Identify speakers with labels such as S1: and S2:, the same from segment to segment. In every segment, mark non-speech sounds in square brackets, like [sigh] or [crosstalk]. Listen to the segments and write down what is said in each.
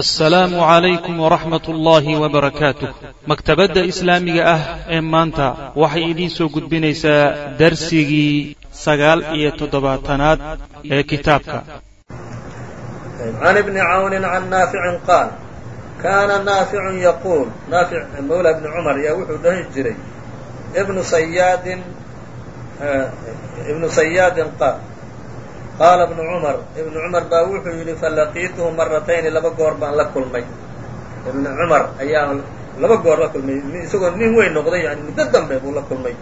S1: assalaamu calaykum waraxmat ullaahi wabarakaatuh maktabadda islaamiga ah ee maanta waxay idiin soo gudbinaysaa darsigii sagaal iyo toddobaatanaad ee kitaabka.
S2: Can qaal kaana naaficun yaquul. Naafic mawla bni cumar yaa wuxuu dhahi jiray. Ibnu sayaadin ibnu sayaadin qaal qaala ibnu cumar ibnu cumar baa wuxuu yidhi falaqiituhu maratayni laba goor baan la kulmay. ibnu cumar ayaa laba goor la kulmay isagoo nin weyn noqday yani muddo dambe buu la kulmay.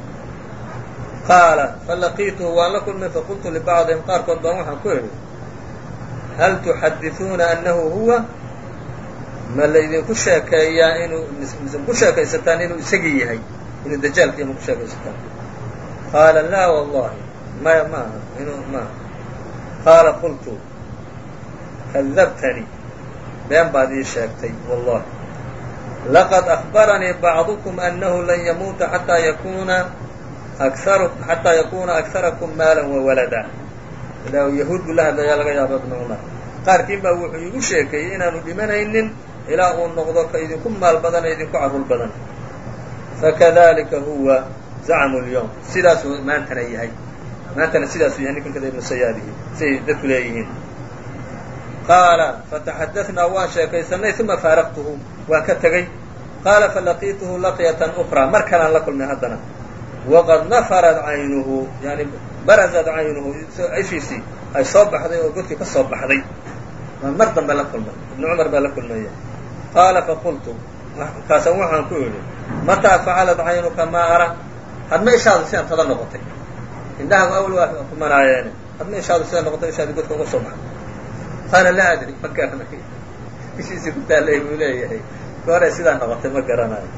S2: qaala falaqiituhu waan la kulmay faqultu libacdihim qaarkood baan waxaan ku idhi hal tuxadisuuna annahu huwa ma laydinku sheekeeyaa inuu mise ku sheekaysataan inuu isagii yahay inuu dajaalkiiya ma ku sheekaysataan qaala laa wallahi maya maaha inuu maaha qaala qultu kadabtanii been baad ii sheegtay wallahi. Laqad akbaranii bacdukum annahu lan yamuuta xataa yakuna akar xataa yakuna akharakum maalan wawalada ilaa yahuud buu la hadlayaa laga yaaba ibnu cumar qaarkiin baa wuxuu iigu sheekeeyey inaanu dhimanaynin ilaa uu noqdo ka idinku maal badan ee idinku carruur badan. Fakadalika huwa zacmu lyowm sidaasuu maantana yahay. Maantana sidaasuu yahay ninkan kada ibnu sayaadihi siday dadku leeyihiin. Qaala fataxadaثnaa waan sheekaysanay uma faaraqtuhu. Waan ka tegey qaala falaqiituhu laqyatan ukraa mar kalaan la kulmay haddana. Waqad nafarat caynuhu yani barazat caynuhu ishiisii ay soo baxday oo godkii ka soo baxday. Waa mar dambe la kulmay. Ibnu cumar baa la kulmaya qaala faqultu markaasan waxaan ku idhi mataa facalat caynuka maa ara? Hadma ishaadu sidan tada noqotay. Indhahagu awl waa kumanaayeene hadma ishaadu sida noqotay ishaadi godka uga soo baxday qaala laa adri ma garanayo ishiisii ku taallay buu leeyahay. Gooree sidaa noqotay ma garanayo.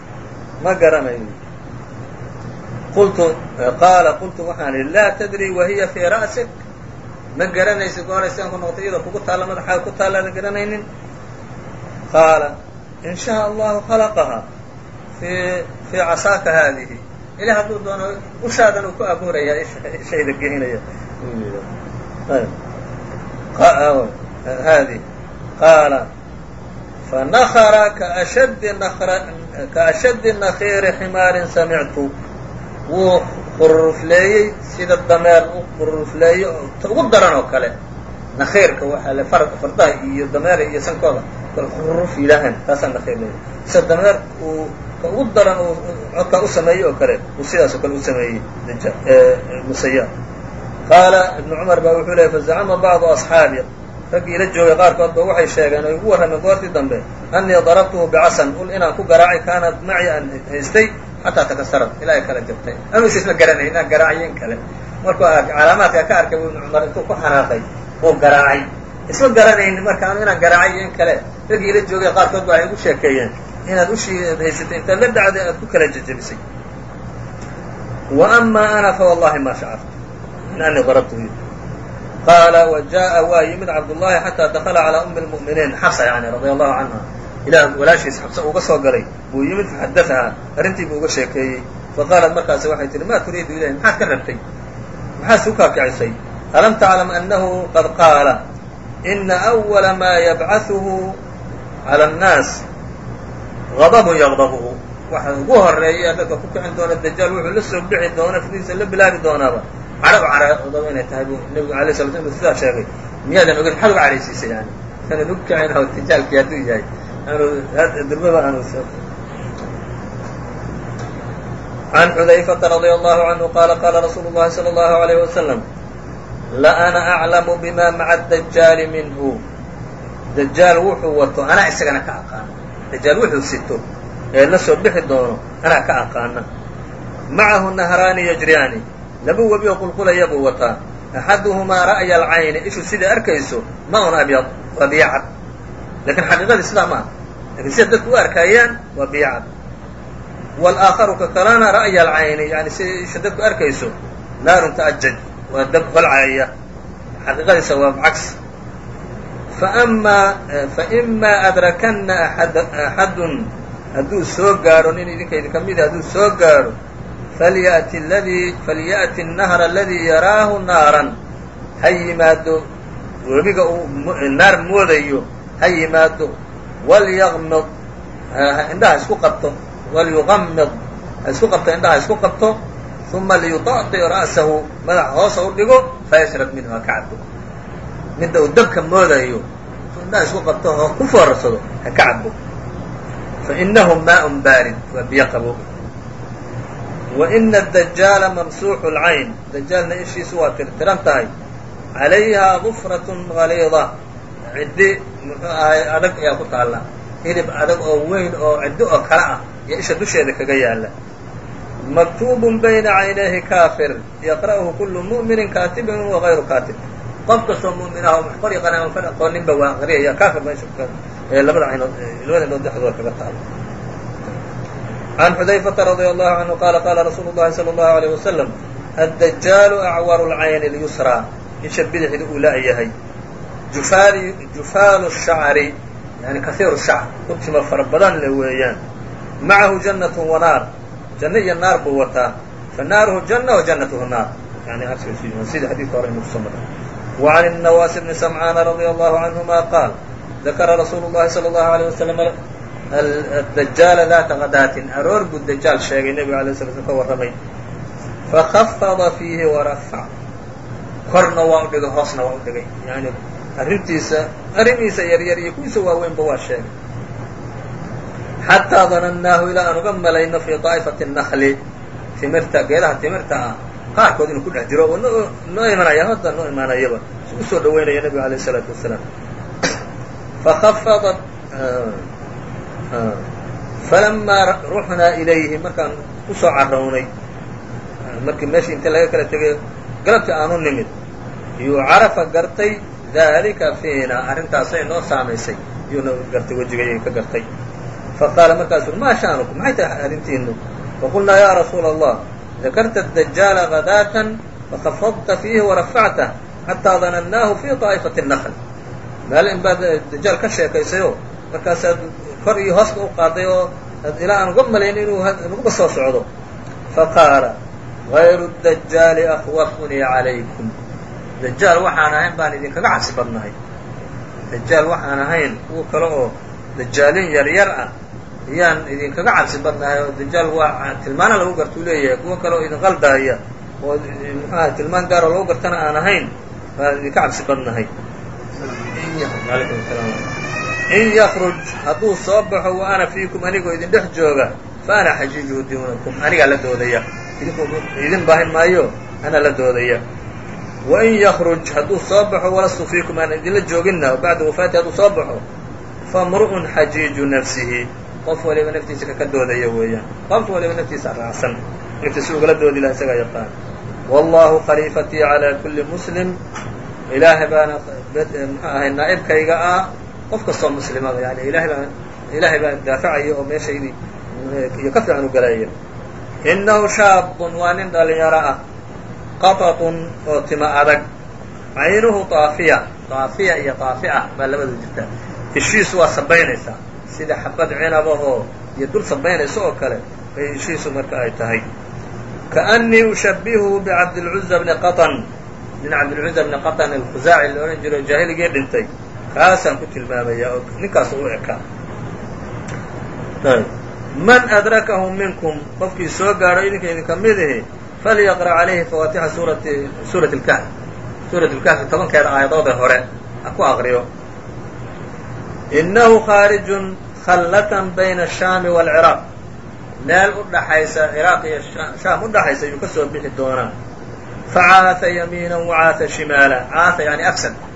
S2: Ma garanayo. Qultu qaala qultu waxaan idhi laa tadri wahiya fii ra'sik. Ma garanaysid gooray sidaan ku noqotay iyadoo kugu taalla madaxaaga ku taallaadan garanaynin? Qaala in shaء allahu khalaqahaa fii fii casaaka haadihi. Ilah hadduu doono ushaadan uu ku abuurayaa ishayda geynaya haadihi qaala fanakra kaashaddi nakiiri ximaarin samictu wuu qururufleeyey sida dameer u qururufleeyo ugu daran oo kale nakiirka waxaa le fardaha iyo dameera iyo sankooda qururuf yidhaahaan taasaa nakiir leeya sida dameer uu ka ugu daran uu codkaa u sameeyey oo kale uu sidaas oo kale u sameeyey musaya qaala ibnu cumar baa wuxuu leeyay fazacama bacdu asxaabi raggii ila joogay qaarkood ba waxay sheegeen oo igu warrameen goortii dambe annii darabtuhu bicasan ul inaan ku garaacay kaanat maci aan haystay xataa takasarad ilaa ay kala jabtay anuusa isma garanay inaan garaacay in kale markuu calaamaadka ka arkay ibnu cumar intuu ku xanaaqay uu garaacay isma garanayni marka anu inaan garaacay in kale raggii ila joogay qaarkood ba waxay igu sheekeeyeen inaad ushii haysatay intaad la dhacday aad ku kala jejebisay wa amaa ana fa wallahi ma shacartu min anii darabtuhu qaala wa jaءa waa yimid cabdullahi xataa dakala calىa umi اlmu'miniin xafsa yani radia allahu canha ilaah walaashiis xabsa uga soo galay buu yimid faxadaahaa arrintii buu uga sheekeeyey faqaalat markaas waxay tihi ma turiidu ilayhi maxaad ka rabtay maxaad u kaakicisay alam taclam annahu qad qaala ina أwala maa yabcaثuhu calى الnaas غadabun yaqdabuhu waxa ugu horeeya dadka ku kicin doona dajaal wuxuu la soo bixi doona fdiisa la bilaabi doonaaba cadhab cadhoodaba inay tahay buu nebigu alay sla slam sidaa sheegay miyaadan ogin maxaad uga cadhaysiisay yani ugu kicin oo tijaalkii hadduu yahay aanu durbaba aanu can xudayfata radia allahu canhu qaala qaala rasuulu llahi salى allahu alayh wasalam la ana aclamu bima maca dajaali minhu dajaal wuxuu wato anaa isagana ka aqaana dajaal wuxuu sito ee la soo bixi doono anaa ka laba webi oo qulqulaya buu wataa. Axaduhumaa ra'ya alcayni ishu siday arkayso ma-un abyad waa biyo cad laakiin xaqiiqadii sidaa ma aha. Lakin siday dadku u arkayaan waa biyo cad walaakharu ka kalena ra'ya alcayni yani siday isha dadku arkayso naarun taajaj waa dab holcaya xaqiiqadiisa waa cagsi faama faima adrakanna aad axadun hadduu soo gaadho nin idinka idinka mid hadduu soo gaadho falyأti ladii falyأti الnahra aladii yaraahu naaran ha yimaado webiga uu naar moodayo ha yimaado walyaqmid indhaha isku qabto walyuqamid ha isku qabto indhaha isku qabto uma liyuطaطi ra'sahu madaxa hoosa u dhigo fayashrab minhu ha ka cabo midda uu dabka moodayo indhaha isku qabto oo ku foorarsado ha ka cabo fainahu maaء baarid waa biyo qabo waina dajaala mamsuuxu lcayn dajaalna ishiisu waa tirtiran tahay. Calayhaa dufrat galiida ciddi muxuu ahay adag ayaa ku taalla. Hilib adag oo weyn oo ciddi oo kale ah iyo isha dusheeda kaga yaalla. Maktuubun bayna caynayhi kaafir. Yaqra'uhu kullu mu'minin kaatibin wagayru kaatib. Qof kastoo mu'min ah wax qor yaqaan ama far aqooninba waa aqriyaya kaafir meesha ee labada caynood labada indhood dhexdooda kaga taalo عن xudayfةa رadي الله عanهu qala qala rasuulu الlahi slى الlaهu عalيه وasلم aلdajaalu أcwaru الcayni اlyusrى isha bidixda uu la-yahay jufaalu الshacri yani kahiiru shacr kurtima fara badan le weeyaan macahu jannaة وanaar janno iyo naar buu wataa fanaaruhu janة وajannatuhu naar yani sida xadiidka hore inu kusoo maray وعn النواس بن سمعاn رadي الله عanهma qaal dakara rasuulu الlahi slى الlaهu عalيه وasلم dajaala daata kadaatin aroor buu dajaal sheegay nebiga alay sla sl ka warramay fakafada fiihi warafac korna waa u dhigay hoosna waa u dhigay yani arrintiisa arrimiisa yaryar iyo kuwiisa waaweynba waa sheegay xataa danannaahu ilaa aan uga malayno fii daa'ifati nakli timirta geedaha timirta ah qaarkood inuu ku dhex jiro oo noo imanaya hadda noo imaanayaba u soo dhaweynaya nebiga alayh isalaatu wasalaam fakafada falamaa ruxnaa ilayhi markaan u soo carrownay markii meeshii inta laga kala tegay galabtii aanu nimid yuu carafa gartay daalika fiina arrintaasay noo saamaysay iyuuna gartay wejigay ka gartay faqaala markaasuu maa sha'nukum maxay tahay arrintiinu faqulnaa yaa rasuula allah dakarta dajaala gadaatan fakafadta fiihi warafactah xataa danannaahu fii daa'ifati الnakl maalin baad dajaal ka sheekaysayoo markaasaad kor iyo hooska u qaaday oo ilaa aan uga malayn inuu naguba soo socdo. Faqaala غayru dajaali akhwafunii calaykum. Dajaal waxaan ahayn baan idinkaga cabsi badnahay. Dajaal waxaan ahayn kuwa kale oo dajaalin yar yar ah ayaan idinkaga cabsi badnahay oo dajaal waa tilmaana lagu gartuu leeyahay. Kuwo kale oo idin qaldaaya oo muxuaha tilmaan gaaroo lagu gartana aan ahayn baan idinka cabsi badnahay in ykruj hadduu soo baxo wa ana fiikum anigoo idin dhex jooga fa ana xajiijuhu duunakum anigaa la doodaya. Idin baahin maayo ana la doodaya. Wain yakruj hadduu soo baxo walastu fiikum aan idinla jooginna bacda wafaati hadduu soo baxo famru'un xajiiju nafsihi. Qof waliba naftiisa kaka doodaya weeyaan. Qof waliba naftiisa raacsan. Naftiisa ugala doodi laha isagaa yaqaan. Wallahu khaliifatii calaa kulli muslim. Ilaahay baana muxuu ahay naa'ibkayga ah qof kastoo muslimaba ah, yani ilahay baa ilaahay baa daafacaya oo meeshaydii iyo ka fiican u galaya innahu shaabun waa nin dhalinyaro ah qatatun oo tima adag. Caynuhu aafiya aafiya iyo aafica baa labadu jirtaa ishiisu waa sabaynaysaa sida xabad cinabahoo iyo dul sabaynaysa oo kale bay ishiisu marka ay tahay. Kaأnii ushabihuhu bcabdilcuza bni qaan nin cabdilcuza bni qaan alkhuzaaci la odhan jiro jaahiligii dhintay kaasaan ku tilmaamayaa oo ninkaas u eka man adrakahu minkum qofkii soo gaadho idinka idinka midihi eh, falyaqra' calayhi fawaatixa suurati suurati lkahf suurat lkahfi tobankeeda aayadooda hore ha ku aqriyo. Innahu khaarijun khallatan bayna ashaami waalciraaq meel u dhaxaysa ciraaq iyo shaam u dhaxaysa ayuu ka soo bixi doonaa. Facaaha yamiina wacaaa shimaala caaa yani afsad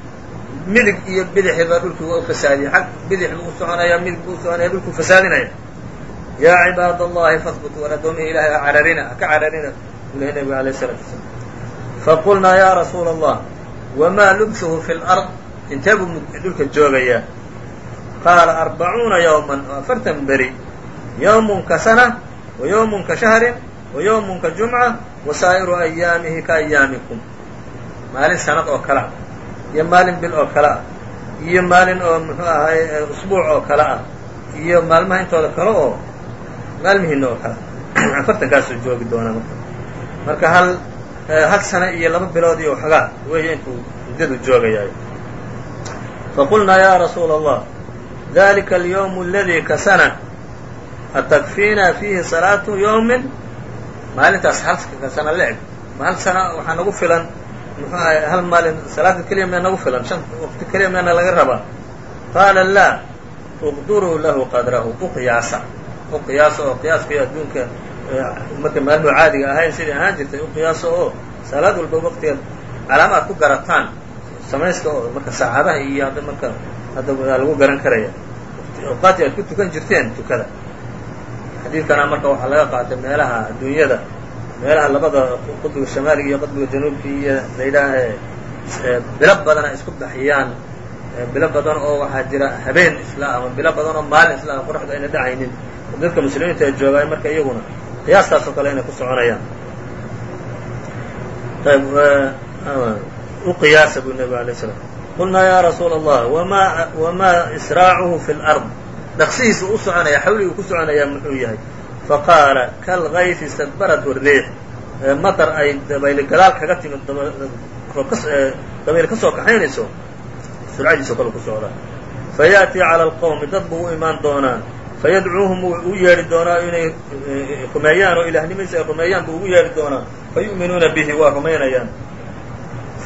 S2: midig iyo bidixba dhulkii waa u fasaadiyay xag bidix buu u soconaya midig buu soconaya dhulkuu fasaadinaya. Yaa cibaad allahi fahbutuu war addoomihi ilahay ha cararina ha ka cararina buu lehay nabiga alayh الsalatu wasalaam faqulnaa ya rasuula allah wamaa lubsuhu fi lard intee buu dhulka joogayaa qaala arbacuuna yawman afartan beri. Yawmun ka sana wa yawmun ka shahrin wa yawmun ka jumca wa saa'iru ayaamihi ka ayaamikum maalin sanad oo kale ah iyo maalin bil oo kale ah iyo maalin oo muxuu ahay usbuuc oo kale ah iyo maalmaha intooda kale oo maalmihiina oo kale. [clears throat] Afartankaasuu joogi doonaa marka. Marka hal hal sano iyo laba bilood iyo waxoogaa weeye intuu muddadu joogayaay. Faqulnaa ya rasuula allah dalika alyawm aladi ka sana atakfiina fiihi salaatu yawmin? Maalintaas halka sana la eg hal sana waxaa nagu filan muxuu ahay hal maalin salaada keliya mee nagu filan? Shan waqti keliya meena laga rabaa? Qaala laa uqduruu lahu qadrahu. U qiyaasa u qiyaasa oo adduunka markay maalmuhu caadiga ahayn sidai ahaan jirtay u oo salaad walba waqtigeed calaama aad ku garataan. Samayska oo marka saacadaha iyo hadda marka hadda waa lagu garan karaya. Awqaadii aad ku tukan jirteen tukada. Xadiidkana marka waxaa laga qaatay meelaha adduunyada meelaha labada qudbiga shamaaliga iyo qudbiga januubka iyo laydhaaha bilo badan isku baxiyaan bilo badan oo waxaa jira habeen isla ama bilo badan oo maalin isla qoraxda ayna dhacaynin. Dadka muslimiinta ee joogaay marka iyaguna qiyaastaas oo kale inay ku soconayaan. Ayb u qiyaasa buu nebigu alay slam qulnaa ya rasuula allah wma wamaa israacuhu fi lard dhaqsihiisa u soconaya xawliguu ku soconayaa muxuu yahay faqaala kalkayfi stadbarat wariix madar ay dabayli gadaal kaga timid dabayl ka soo kaxaynayso surcadiiso kale ku socda fa cala alqowmi dad buu u imaan doonaa fayadcuuhum u ugu yeedhi doonaa inay rumeeyaan oo ilaahnimadiisa ay rumeeyaan buu ugu yeedhi doonaa fayu'minuuna bihi waa rumaynayaan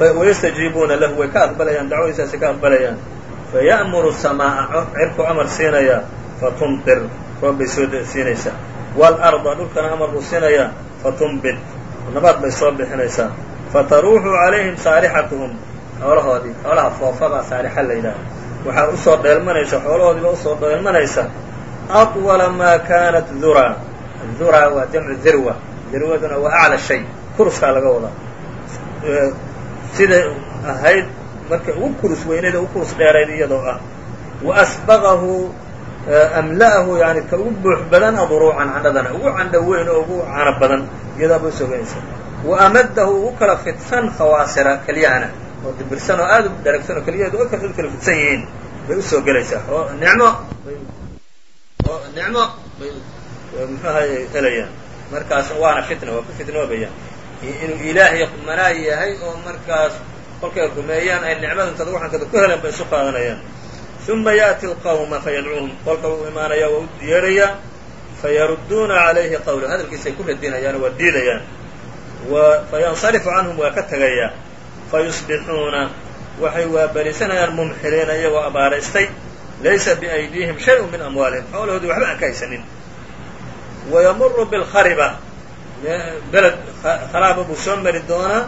S2: wayastajiibuuna lahu way ka aqbalayaan dacwadiisaasi ka aqbalayaan faya'muru samaa'a cirku amar siinaya fatumtir roob bay soo siinaysaa waalarda dhulkana amar buu fatumbit. Nabaad bay soo bixinaysaa. Fataruuxu calayhim saarixatuhum. Xoolahoodii xoolaha foofabaa saarixa la yidhaaha waxaa u soo dheelmanaysa xoolahoodiiba u soo dheelmanaysa. Aطwala maa kaanat dhura. Dhura waa jamcu dirwa. Dirwaduna waa acla shay. Kuruskaa laga wadaa siday ahayd markay ugu kurus weyneed ugu kurus dheerayd iyadoo ah. Wa asbaqahu amla'ahu yani ka ugu buux badan adruucan candhadana ugu candho weyn oo ugu cano badan iyadaaba u soo geynaysa wa amadahu ugu kala fidsan khawaasira kelyahana oo dibirsan oo aad u dharagsan oo keliyaheedu u kala fidsan yihiin bay u soo gelaysaa oo nicmo oo nicmo bay muxuahay helayaan. Markaas waana fitna waa ku fitnoobayaan inuu ilaahay manaa yahay oo markaas kolkay rumeeyaan ay nicmada waxankada ku heleen bay isu qaadanayaan uma yaأti اlqawma fayadcuuhum qolka wuu imaanaya waa u yeerayaa fayarudduuna calayhi qawla hadalkiisay ku radinayaan waa diidayaan fayansarifu canhum waa ka tegayaa fayusbixuuna waxay waabarisanayaan mumxiriina iyagoo abaaraystay laysa biaydiihim shay min amwaalihim xoolahoodii waxba aan ka haysanin wayamuru bilkhariba beled kharaaba buu soo mari doonaa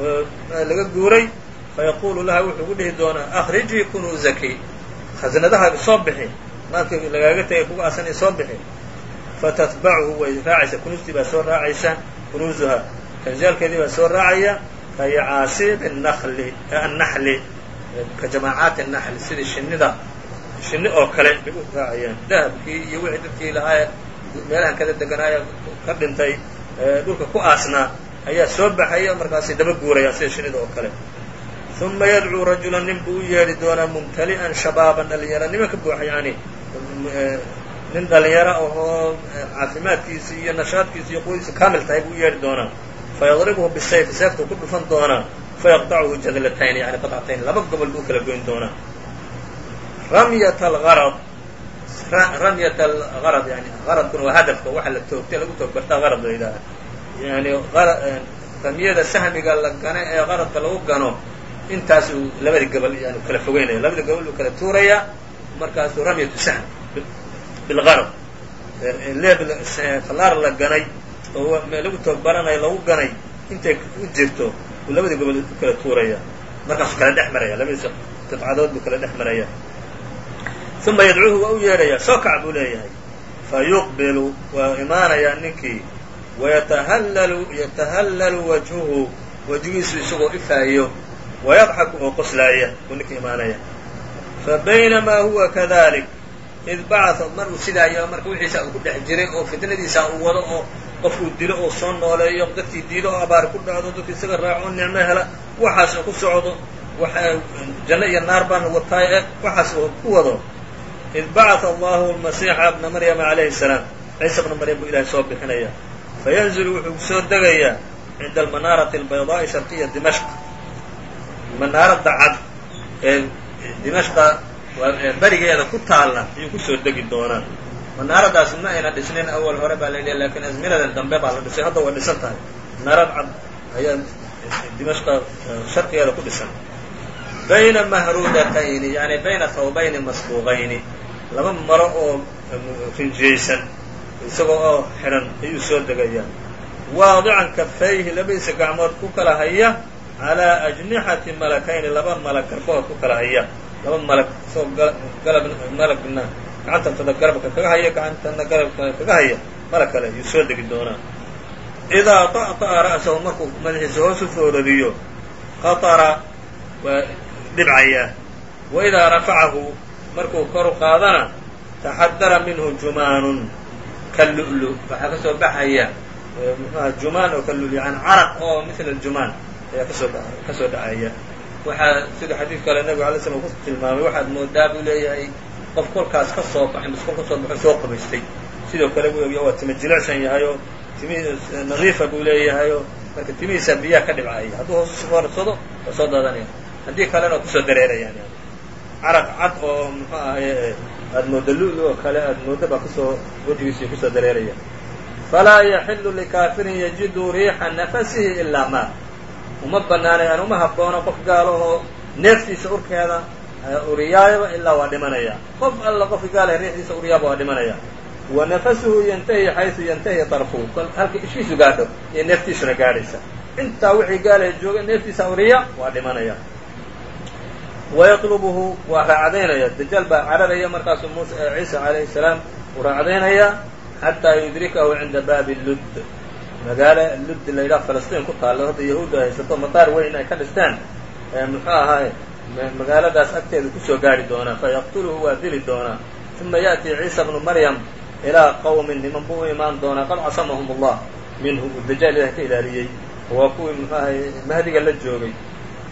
S2: oo laga guuray fayaqulu laha wuxuu ku dhihi doonaa akrijii kunuuzaki khaznadahaaga soo bixi maalkii lagaaga tegay kuga asanay soo bixi fatatbachu way raacaysa. Kunuustii baa soo raacaysa kunuuzuha kanzaalkeedii baa soo raacaya kayacaasiib nali annaxli ka jamaacaati naxli sidii shinnida shinni oo kale bay u raacayaan. Dahabkii iyo wixii dadkii lahaa meelahan kada deganaaya ka dhintay dhulka ku aasnaa ayaa soo baxaya markaasay daba guurayaan sida shinnida oo kale uma yadcuu rajula nin buu u yeedhi doonaa mumtali'an shabaaban dhalinyaro nima ka buuxa yani nin dhalinyaro ahoo caafimaadkiisi iyo nashaadkiisi iyo quwadiisa kaamil tahay buu u yeedhi doonaa fayadribhu bisayf seeftuu ku dhufan doonaa fayaqطachu jadlatayn yani qطcatayn laba gobol buu u kala goyn doonaa ramyat algarad ramyat algarad yani garadkuna waa hadafka waxa la toogtay lagu toog bartaa garad la yani ramyada sahmiga la gano ee qaradka lagu gano intaasuu labadii gobol yani kala fogeynaya labadii gobol buu kala tuurayaa markaasuu ramyatu sahm bilgarad leeb fallaar la ganay oo lagu toog baranayo lagu ganay intay u jirto buu labadii gobol u kala tuuraya. Markaasuu kala dhex maraya labadiisa qidcadood buu kala dhex maraya. Uma yadcuuhu waa u yeedhayaa soo kac buu leeyahay. Fayuqbilu waa imaanayaa ninkii wayatahallalu yatahallalu wajhuhu wajgiisu isagoo ifaayo wayadxaku oo qoslaaya buu ninka imaanaya fabaynamaa huwa kadalik id bacaa mar uu sidaayo marka wixiisa uu ku dhex jiray oo fitnadiisa uu wado oo qof uu dilo oo soo nooleeyo dadkii diido oo abaar ku dhacdo dadki isaga raaco nicmo hela waxaas ku socdo janno iyo naar baan wataay e waxaas ku wado id bacaa allahu almasiixa bna maryama calayhi salaam ciisa bna maryam buu ilahay soo bixinaya fayanzilu wuxuu soo degayaa cinda almanaarati albaydaa'i sharqiya dimashq manaaradda cad ee dimashqa berigeeda ku taalla ayuu ku soo degi doonaa. Manaaradaas ma ayna dhisnin awal hore baa la yidhi lakiin azminadan dambe baa la dhisay. Hadda way dhisan tahay. Manaarad cad ayaa dimashqa sharqigeeda ku dhisan. Bayna mahruudatayni yani bayna thawbayni masbuuqayni. Laba maro oo rinjiyaysan isagoo oo xidhan ayuu soo degayaa waadican kafayhi labadiisa gacmood ku kala haya calaa ajnixati malakayni laba malag garbahood ku kala haya laba malag isagoo galab malagna gacantantada garabka kaga haya gacantana garabka kaga haya malag kale ayuu soo degi doonaa idaa طa'طa'a ra'sahu markuu madaxiisa hoos u foorariyo qaطara waa dhibcayaa wa idaa rafacahu markuu kor u qaadana taxadara minhu jumaanun kallu'lu waxaa ka soo baxaya mxuaha jumaan oo kallu'lu yani caraq oo mila jumaan ayaa ka soo ka soo dhacaya. Waxaa sida xadiid kale nabiga alay slam ku tilmaamay waxaad moodaa buu leeyahay qof kolkaas ka soo baxay mise kol ka soo qabaystay. Sidoo kale buu egya waa tima jilicsan yahayoo timi nadiifa buu leeyahayoo marka timihiisa biyaha ka dhibcaya hadduu hoos usfoorsado waa soo daadanaya haddii kalena waa ku soo dareerayaan. Caraq cad oo muxuu ahaye aada moodo lu-lu oo kale aada moodo baa ku soo wejigiisii ku soo dareeraya falaa yaxilu likaafirin yajidu riixa nafasihi ilaa maa uma banaanay aan uma haboono qof gaalo oo neeftiisa urkeeda uriyaayaba ilaa waa dhimanaya. Qof alla qofki gaala riixdiisa uriyaaba waa dhimanaya. Wa nafasuhu yantahi xaysu yantahi طarfuhu halka ishiisu gaadho iyo neeftiisuna gaadhaysa. Intaa wixii gaalaya jooga neeftiisa uriya waa dhimanaya. Wayطlbuhu waa raacdaynaya. Dajaal baa cararaya markaasuu muuse ciisa calayhi salaam uu raacdaynaya xataa yudrikahu cinda baabi lud magaalo lud la yidhaha falastiin ku taalla hadda yahuudda haysato mataar weyn ay ka dhistaan muxuu ahaay magaaladaas agteeda ku soo gaari doonaa fayaqtuluhu waa dili doonaa. Uma ya'tii ciisa bnu maryam ilaa qowmin niman buu u imaan doonaa qad casamahum allah minhu uu dajaal ilaah ka ilaaliyey. Waa kuwii muxuu ahay mahdiga la joogay.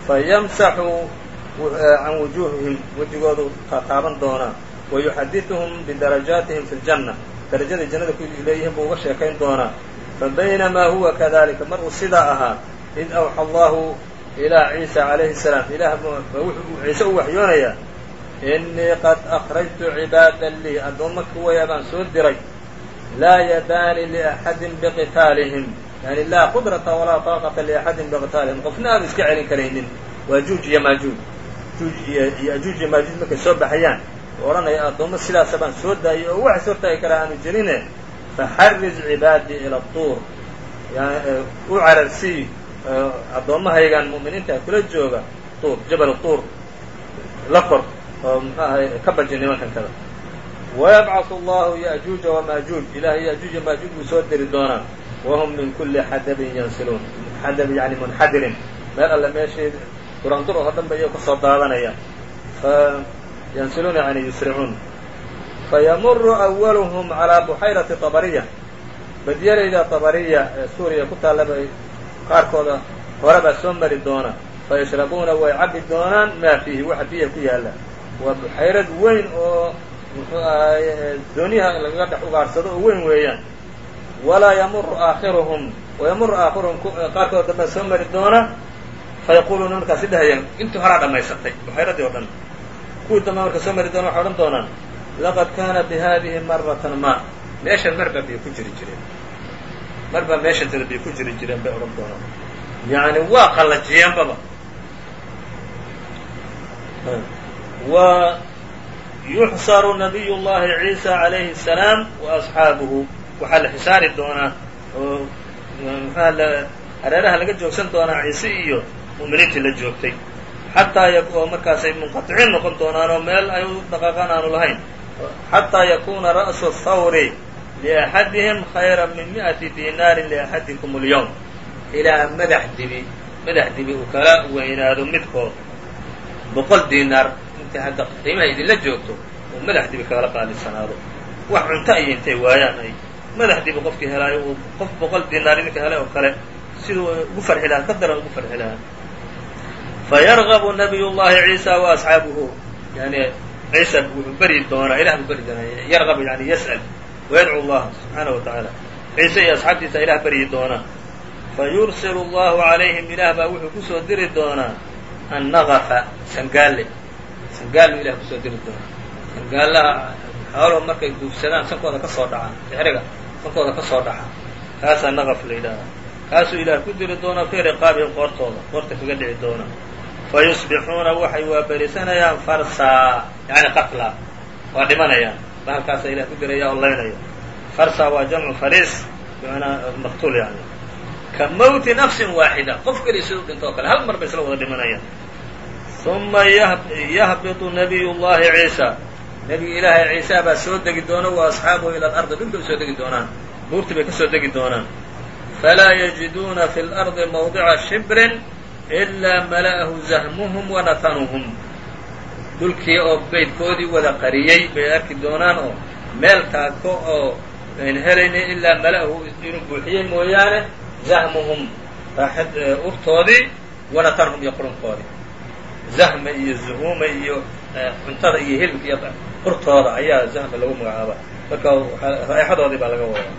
S2: Fayamsaxu can wujuuhihim wejigoodu taaban doonaa. Wa yuxadiثuhum bidarajaatihim fi ljanna darajaday jannada ku leeyihiin buu uga sheekayn doonaa fabaynamaa huwa kadalika mar uu sidaa ahaa id awxa allahu ilaa ciisa calayhi salaam ilaah wuxuu ciise u waxyoonayaa inii qad akhrajtu cibaadan lii addoomma kuwaya baan soo diray laa yadaani liaxadin biqitaalihim yani laa qudrata walaa taaqata liaxadin biqitaalihim qofna aanu iska celin karaynin waa juuj iyo maajuuj juuj iyo ajuuj iyo maajuuj markay soo baxayaan oo odhanaya addoommo sidaasa baan soo daayay oo wax ishortaagi karaa aanu jirine faxariz cibaadii ila yani u cararsii addoommahaygan mu'miniinta kula jooga tuur jabal tuur la oo ka baji nimankan kada wayabcaثu allahu ya'juuja wamaajuuj ilahay ya'juuja maajuuj buu soo diri doonaa wahum min kuli xadabin yansiluun xadab yani munxadirin meel alle meeshii durandur oo dhan ba iyago ka soo daadanaya yansiluuna yani yusricuun fayamuru أwaluhm calىa buxayrati طabariya badyalayda طabariya ee suuriya ku taallaba qaarkooda hore baa soo mari doona fayashrabuuna way cabi doonaan maa fiihi waxa biyaha ku yaalla waa buxayrad weyn oo muxuu ahay dooniyaha lagaga dhex ugaarsado oo weyn weeyaan walaa yamuru aakhiruhum wayamuru aakhiruhum qaarkood dambaa soo mari doona fayaquluuna markaasi dhahayaan intii horaa dhammaysatay buxayradii oo dhan kuwii dambe marka soo mari doona waxay odhan doonaan laqad kaana bihadihi maratan ma meeshan mar baa biyo ku jiri jireen mar baa meeshantada biyo ku jiri jireen bay odhan doonaan yani waa qallajiyeenbaba wa yuxsaru nabiy llahi ciisa calayhi الsalaam wa asxaabuhu waxaa la xisaari doonaa oo maxaa hareeraha laga joogsan doonaa ciise iyo mu'miniintii la joogtay xataa oo markaasay munqaطiciin noqon doonaan oo meel ay u dhaqaaqaan aanu lahayn xataa yakuna ra'su thawri liaxadihim khayra min mi'ati dinaarin liaxadikum اlyawm ilaa madax dibi madax dibi uu kala weynaado midkood boqol diinaar intay hadda qiimaha idinla joogto uu madax dibi kagala qaalisanaado wax cunto iyo intay waayaan ay madax dibi qofkii helaayo uu qof boqol diinaar idinka helay oo kale siduu ugu farxi lahaa ka daran ugu farxi lahaa fayargabu nabiy llahi ciisa wa asxaabuhu yani ciisa wuxuu beryi doonaa ilah buu beryi doonaa yargab yani yas'al wayadcu llaha subxaanahu wa tacaala ciise iyo asxaabtiisa ilah beryi doonaa fayursil allahu calayhim ilaah baa wuxuu ku soo diri doonaa annagafa sangaalle
S3: sangaallu ilahay ku soo diri doona sangaalaha xooluhu markay duufsadaan sankooda ka dhacaan dixriga sankooda ka dhaca kaasaa naqaf la yidhaahaa kaasuu ilaah ku diri doona fii riqaabihim qoortooda qoorta kaga dhici doona fa yusbixuuna waxay waaberisanayaan farsaa yani qatla waa dhimanayaan bahalkaasa ilah ku diraya oo laynaya farsa waa jamcu fariis bmanaa maqtuul yani ka mawti nafsin waaxida qof keliya siduu dhinto o kale hal mar bay isla wada dhimanayaan uma yahbitu nabiy llahi ciisa nebiga ilaahay ciisa baa soo degi doona wa asxaabuhu ila alardi dhulka bay soo degi doonaan buurtii bay ka soo degi doonaan falaa yajiduuna fi lardi mawdica shibrin ilaa mala'ahu zahmuhum wa natanuhum dhulkii oo beydkoodii wada qariyey bay arki doonaan oo meel taako oo ayna helaynin ilaa mala'ahu inuu buuxiyey mooyaane zahmuhum urtoodii wa natanhum iyo qurunkoodii zahma iyo zuhuuma iyo cuntada iyo hilibka iyo urtooda ayaa zahma lagu magacaaba marka raaixadoodii baa laga wadaa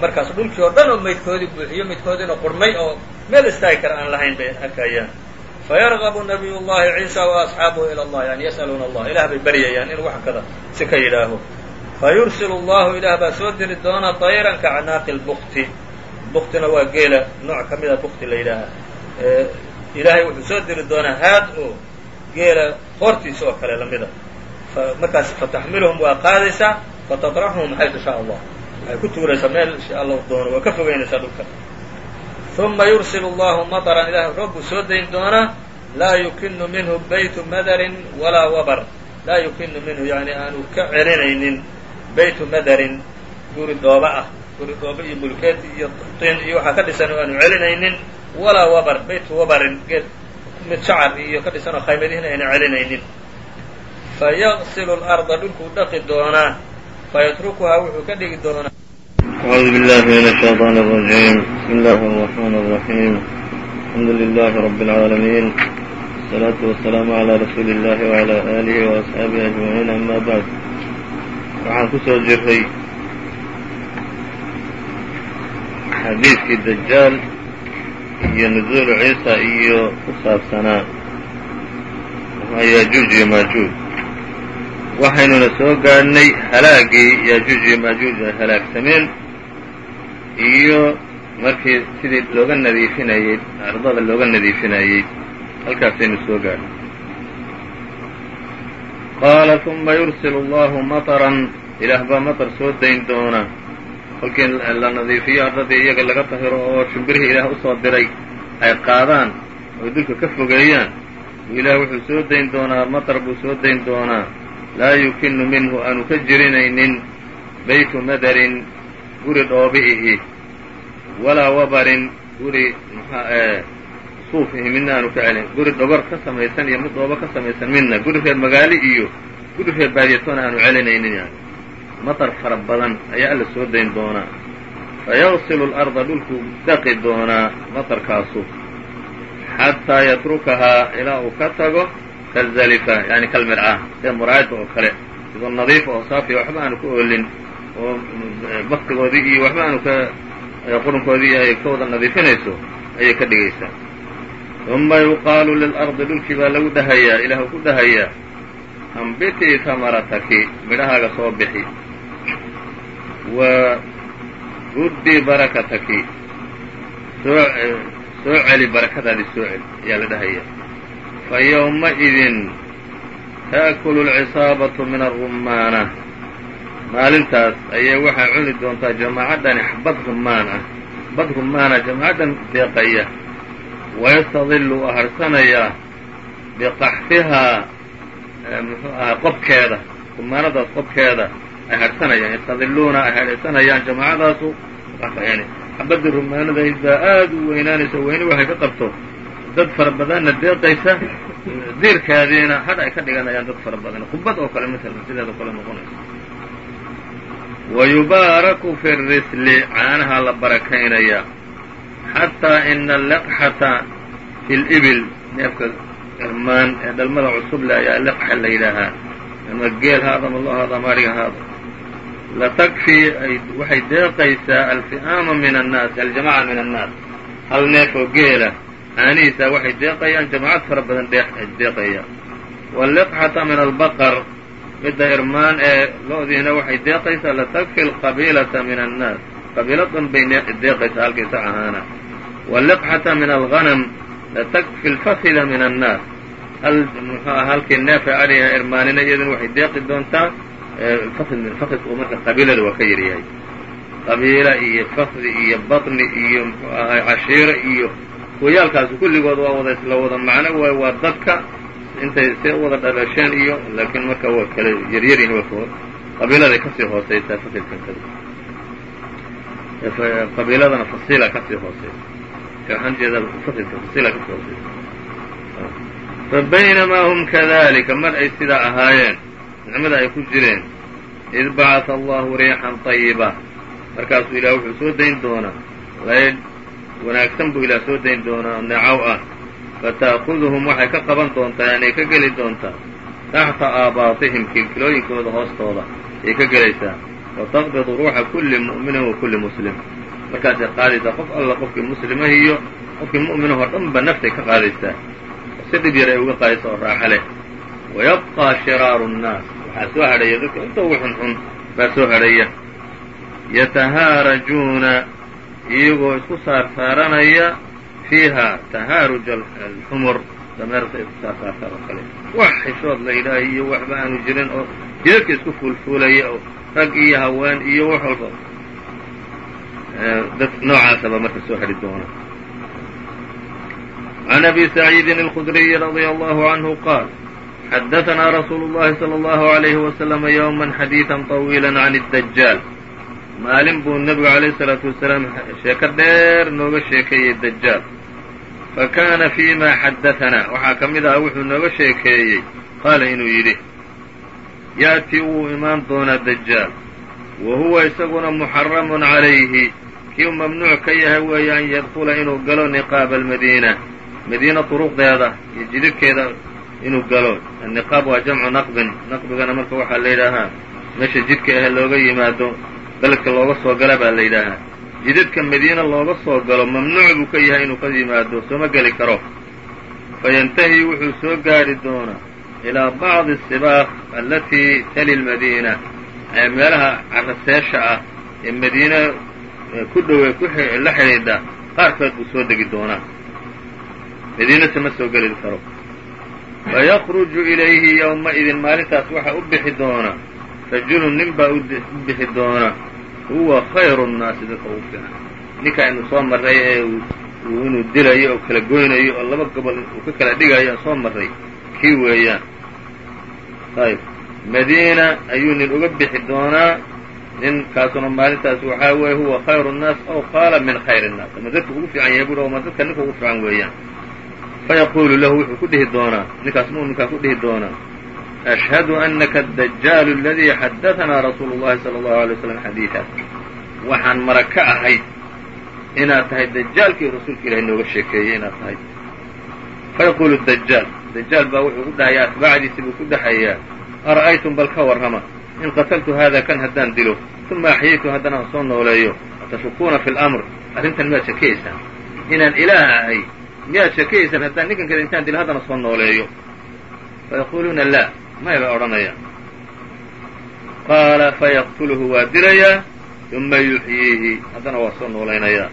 S3: markaas dhulkii oo dhan oo maydkoodii buuxiyo maydkoodiina qurmay oo meel istaagi kara aan lahayn bay arkayaan. Fayargabu nabiy llahi ciisa wa asxaabuhu ila allah yani yas'aluuna allah ilah bay baryayaan inuu wax si ka yidhaaho. Fayursil llahu ilaah baa soo diri doona dayran ka canaaqi lbukti buktina waa geela nooc ka mida bukti la yidhaahaa ilaahay wuxuu soo diri doonaa haad oo geela qoortiisa oo kale lamida markaas fataxmiluhum waa qaadaysaa fatatraxuhum xaytu shaa allah waxay ku tuuraysaa meel insha allahu doono waa ka fogeynaysaa dhulka. Uma yursil allahu maطran ilahay roob buu soo dayn doonaa laa yukinu minhu baytu madarin walaa wabar. Laa yukinu minhu yani aanu ka celinaynin baytu madarin guri dhooba ah guri dhooba iyo bulkeed iyo tin iyo waxaa ka dhisan aanu celinaynin walaa wabar baytu wabarin geed mid shacar iyo ka dhisan oo ayna celinaynin. Fayaqsilu larda dhulkuu dhaqi doonaa fayatrukuhaa wuxuu ka dhigi doonaa
S2: أعوذ بالله من الشيطان الرجيم بسم الله الرحمن الرحيم الحمد لله رب العالمين والصلاة والسلام على رسuuل الله وعلى آله وأصحaaبه أجمعين أما بعد waxaan ku soo jiray xadiidkii dajaal iyo nuزuulu ciisa iyo ku saabsanaa yaajuuj iyo maajuuj waxaynuna soo gaadhnay halaagii yaajuuj iyo maajuuj ay halaagsameen iyo markii sidii looga nadiifinayey ardada looga nadiifinayey halkaasaynu soo gaadhnay qaala ثuma yursil اllahu maطran ilaah baa maطr soo dayn doona kolkii la nadiifiyo ardadii iyaga laga tahiro oo shimbirihii ilaah usoo diray ay qaadaan oy dulka ka fogeeyaan ilaah wuxuu soo dayn doonaa maطr buu soo dayn doonaa laa yukinu minhu aanu ka jirinaynin baytu madarin guri dhoobihihi walaa wabarin guri mxaa suufihi midna ka celin guri dhogor ka samaysan iyo mid dhoobo ka samaysan midna. Guri reer magaali iyo guri reer baadiyatoona aanu celinaynin yani matar fara badan ayaa alla soo dayn doonaa. Fayaqsilu اlarda dhulkuu daqi doonaa matarkaasu. Xataa yatrukahaa ilaa uu ka tago kazalifa yani kalmirca see muraayadda oo kale. Sidoo nadiifa oo saafiya waxba aanu ka oolin oo baktigoodii iyo waxba ka qurunkoodii ay ka wada nadiifinayso ayay ka dhigaysaa. Uma yuqaalu lilardi dhulkii baa lagu dhahayaa ilaah ku dhahayaa ambitii tamarataki midhahaaga soo bixi. Wa ruddii barakataki soo soo celi barakadaadii soo celi ayaa la dhahayaa. Fa yowmaidin taأkulu alcisaabatu min arumaana maalintaas ayay waxay cuni doontaa jamaacaddani xabad rumaan ah. Xabad rumaana jamaacadan deeqaya. Wayastadilu u aharsanayaa biqaxfihaa muxuu ahaa qobkeeda rumaanadaas qobkeeda ay harsanayaan yastadiluuna ay hadhaysanayaan jamaacadaasu. Yani xabaddii rumaanadayd baa aad u weynaanaysa weyne waxay ka qabto. Dad fara badanna deeqaysa diirkaadiina hadh ay ka dhiganayaan dad fara badan qubad oo kale matalan sideeda kale noqonaysa wa yubaaraku fi risli caanaha la barakaynayaa xataa ina alliqxata fi libil neefka irmaan ee dhalmada cusub le ayaa liqxa la yidhaahaa ama geel haada ama lo haada haada latakfii waxay deeqaysaa alfi'aama min annaasi aljamaca min annaas hal neef oo geela caanihiisa waxay deeqayaan jamacad fara badan deeqaya wاlliqxata min albaqr midda irmaan ee lo-diina waxay deeqaysaa latakfi alqabiilata min annaas. Qabiiladan bay deeqaysaa halkii sac ahaana wاlliqxata min alganam latakfi lfasila min annaas. Halkii neefa adhiha irmaanina iyaduna waxay deeqi doontaa fakidku marka qabiilada waa ka yaryahay. Qabiila iyo fakdi iyo baطni iyo muxuu ahay cashiiro iyo kuwayaalkaasi kulligood waa wada isla wada macno waay waa dadka intay see wada dhalasheen iyo laakiin marka waa kala yaryaryihin waa qabiiladay ka sii hooseysaa fakidkan qabiiladana fasila ka sii hooseysa waxaan jeedaa fakidka fasila ka sii hooseysa fabaynamaa hum kadalika mar ay sidaa ahaayeen nicmada ay ku jireen id bacata allahu riixan طayiba markaasuu ilaah wuxuu soo dayn doonaa. Laydh wanaagsan buu ilaah soo dayn doonaa necow ah fata'kuduhum waxay ka qaban doontaa yaanay ka geli doontaa taxta aabaatihim kilkilooyinkooda hoostooda ayay ka gelaysaa wa taqbidu ruuxa kulli mu'minin wa kulli muslim markaasay qaadaysaa qof alla qofkii muslimah iyo qofkii mu'minahoo dhan ba naftay ka qaadaysaa si dhib yar ay uga qaadaysa oo raaxo leh wayabqaa shiraaru nnaas waxaa soo hadhaya dadka inta ugu xunxun baa soo hadhaya yatahaarajuuna iyagoo isku saarsaaranaya fiiha tahaaruj alxumur dameerta isku saarsaartaan oo kale wax xishood la yidhaaha iyo waxba aanu jirin oo jidadka isku fuulfuulaya oo rag iyo haween iyo wax walba dad noocaasaba marka soo hadhi doona عن أbي سعيid الخdري رضي الله عنه qاaل xdثnaa رsuuل الlahi صلى الله عليه وسلم يوما xadيiثا طويلا عن الدجاaل maalin buu nebigu عalيه الصلاaةu وaسلاaم sheeko dheer nooga sheekeeyey dجاaل fakaana fakana fيma xadaanaa waxaa ka mid aha wuxuu nooga sheekeeyey qaala inuu yidhi ya'ti wuu imaan doonaa dajaal wa huwa isaguna muxaramun calayhi kii mamnuuc ka yahay weeye an yadkula inuu galo niqaab almadiina madiina turuqdeeda iyo jidigkeeda inuu galo anniqaab waa jamcu naqbin naqbigana marka waxaa la yidhaahaa meesha jidka ahe looga yimaado beledka looga soo gala baa la yidhaahaa jidadka madiina looga soo galo mamnuuc buu ka yahay inuu ka yimaado sooma geli karo. Fayantahi wuxuu soo gaadhi doonaa ilaa bacdi asibaaq allatii tali lmadiina ee meelaha caraseesha ah ee madiina ku dhowe la xidhiidha qaarkood buu soo degi doonaa. Madiinata ma soo geli karo. Fayakruju ilayhi yowma-idin maalintaas waxaa u bixi doona. Rajulun nin baa u bixi doona huwa khayru nnaasi dadka ugu fiican. Ninka aynu soo marray ee inuu dilayo oo kala goynayo oo laba gobol uu ka kala dhigayo aan soo marray kii weeyaan? Ayb madiina ayuu nin uga bixi doonaa. Ninkaasuna maalintaas waxaa weeye huwa khayru nnaas aw qaala min khayri nnaas. Ama dadka ugu fiican yahay bui ma dadka ninka ugu fiican weeyaan. Fayaquulu lahu wuxuu ku dhihi doonaa. Ninkaas mu'minkaa ku dhihi doonaa ashhadu anaka adajaalu aladii xadahanaa rasuulu llahi sala allahu alay waslam xadiida waxaan mara ka ahay inaad tahay dajaalkii rasuulka ilahay nooga sheekeeyey inaad tahay fayaquulu dajaal dajaal baa wuxuu ku dhahayaa atbaacdiisi buu ku dhahayaa ara'aytum bal ka warrama in qataltu hada kan haddaan dilo uma axyaytu haddana aan soo nooleeyo atashukuuna fi lamr arrintan miyaad shakiyaysaan inaan ilaah ahay miyaad shakiyaysaan haddaan ninkan kada intaan dilo haddana soo nooleeyo fayaquuluuna laa may bay odhanayaan qaala fayaqtuluhu waa dilayaa uma yuxyiihi haddana waa soo noolaynayaa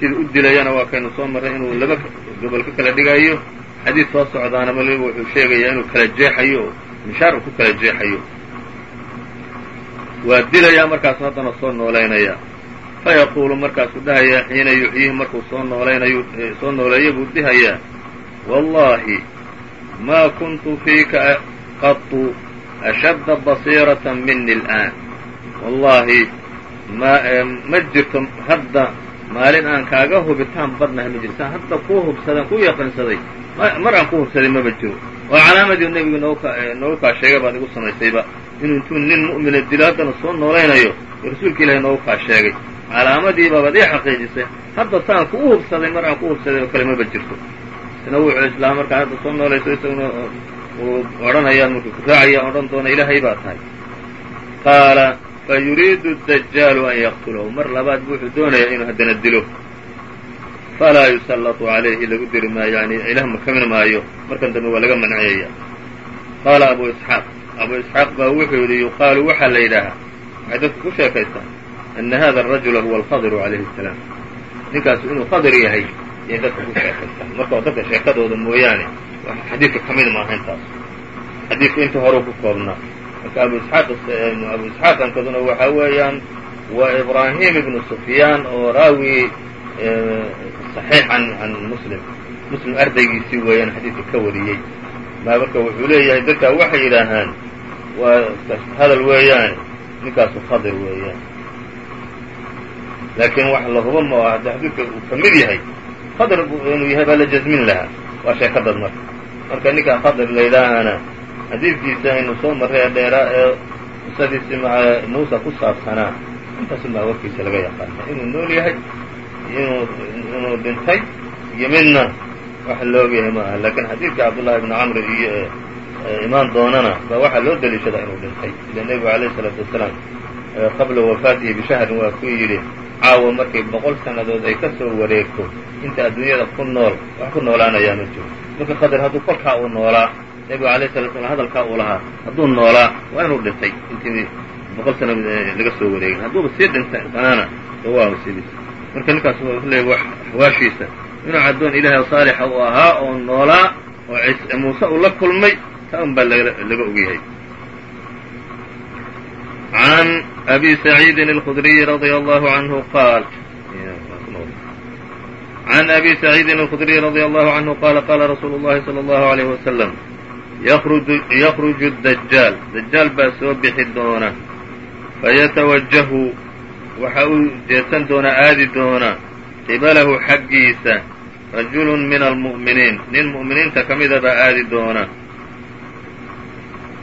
S2: sida u dilayana waa kaynu soo marray inuu laba gobol ka kala dhigayo xadiid soo socdaana maliba wuxuu sheegayaa inuu kala jeexayo mishaar uu ku kala jeexayo. Waa dilayaa markaasu haddana soo noolaynayaa fayaquulu markaasuu dhahayaa xiina yuxyiihi markuu soo noolaynayo soo nooleeyo buu dhihayaa. Wallahi ma kuntu fiika qatu ashadda basiirata mini al'aan wallaahi ma jirto hadda maalin aan kaaga hubitaan badnahay ma jirto saan hadda kuu hubsadaan kuu yaqiinsaday mar aan ku hubsaday maba jiro waa calaamadii nebigu noogu kaa sheegay baad igu samaysayba inuu intuu nin mu'mina dilo haddana soo noolaynayo rasuulka ilahi noogu kaa sheegay calaamadiibaabaad ii xaqiijisay hadda saan kuu hubsaday mar aan ku hubsaday oo kale maba jirto isna wuxuu islaam markaa uu odhanayaa markuu ku odhan doona ilaahay baa tahay. Qaala fa yuriidu dajaalu an yaqtulahu. Mar labaad bu wuxuu doonayaa inuu haddana dilo. Falaa yusallatu calayhi lagu diri maayo yani ilah makamin maayo. Markan dambe waa laga manciyaya qaala abu isxaaq. Abu isxaaq baa wuxuu yidhi yuqaalu waxaa la yidhaahaa waxay dadku ku sheekaystaan ana hada arajula huwa alkhadiru calayhi salaam. Ninkaasu inuu khadir yahay yay dadka ku sheekaystaan. Marka oo dadka sheekadooda mooyaane xadiidka ka mid maaha intaas inta horeu ku koobnaa marka abu abu isxaaqankaduna waxaa weeyaan waa ibraahim ibnu sufyaan oo raawi صaxiixan can muslim muslim ardaygiisii weeyaan xadiidka ka wariyey marka wuxuu leeyahay dadkaa waxay yidhaahaan waa hadal weeyaane ninkaasu khadir weeyaan laakiin wax la ma xadiidka uu ka yahay khadir inuu yahay baa la jasmin lahaa waa sheeka dad marka marka ninkaa khadir la yidhaahana xadiidkiisa aynu soo marray ee dheeraa ee qisadiisii maca muusa ku saabsanaa. Intaasunbaa warkiisa laga yaqaana inuu nool yahay inuu inuu dhintay iyo midna wax la ogyahay ma aha. Lakin xadiidka cabdullahi ibni camri iyo imaan doonana baa waxaa loo deliishadaa inuu dhintay. Ila nebigu alayh isalaatu wasalaam qabla wafaatihi bishahrin waa ku yidhi caawa markay boqol sannadood ay ka soo wareegto. Inta adduunyada ku nool wax ku noolaanayaa ma jiro marka khadir hadduu kolkaa uu noolaa nebigu alayh salatu slam hadalkaa uu lahaa hadduu noolaa waa inuu dhintay intii boqol sannadood laga soo wareegin hadduuba sii dhintay qanaana waa sidiis marka ninkaas wuxuu leeyay wax axwaashiisa inuu caddoon ilaahay saalixa uu ahaa oo noolaa oo muuse uu la kulmay taa un baa laga ogyahay عن أbي سعيid الخdري رضي الله عنه qاaل عن أbي سعيid الخdري رضي الله عنه qال qاla رsuuل الlahi صلى الله عليه وسلم يkرج الدجاaل دجاaل baa soo bixi doona faيتوجه waxa uu jeedsan doona aadi doona qibalahu xaggiisa rajul min almu'miniin nin mu'miniinta ka mida baa aadi doona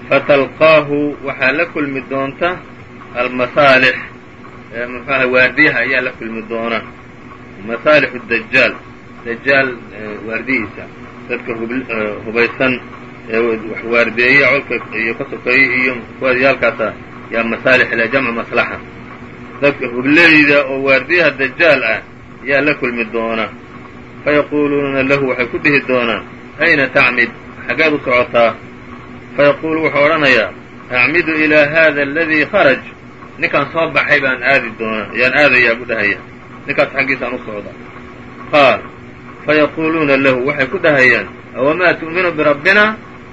S2: fatalqaahu waxaa la kulmi doonta almasaalix. Muxuaha waardiyaha ayaa la kulmi doona. Masaalixu dajaal dajaal waardihiisa. Dadka hubaysan ee waardeeya colka iyo ka sokeeya iyo kuwayaalkaasa yaa masaalix ila jamcu maslaxa. Dadka hubleyda oo waardiyaha dajaal ah yaa la kulmi doona. Fayaquuluuna lahu waxay ku dhihi doonaan ayna tacmid? Xaggeed u socotaa fayaquulu wuxuu odhanayaa acmidu ilaa hada aladii kharaj ninkaan soo baxay baan aadi doonaa yaan aadayaa bu dhahaya ninkaas xaggiisaan u socda qaal fayaquuluuna lahu waxay ku dhahayaan awamaa tu'minu birabbina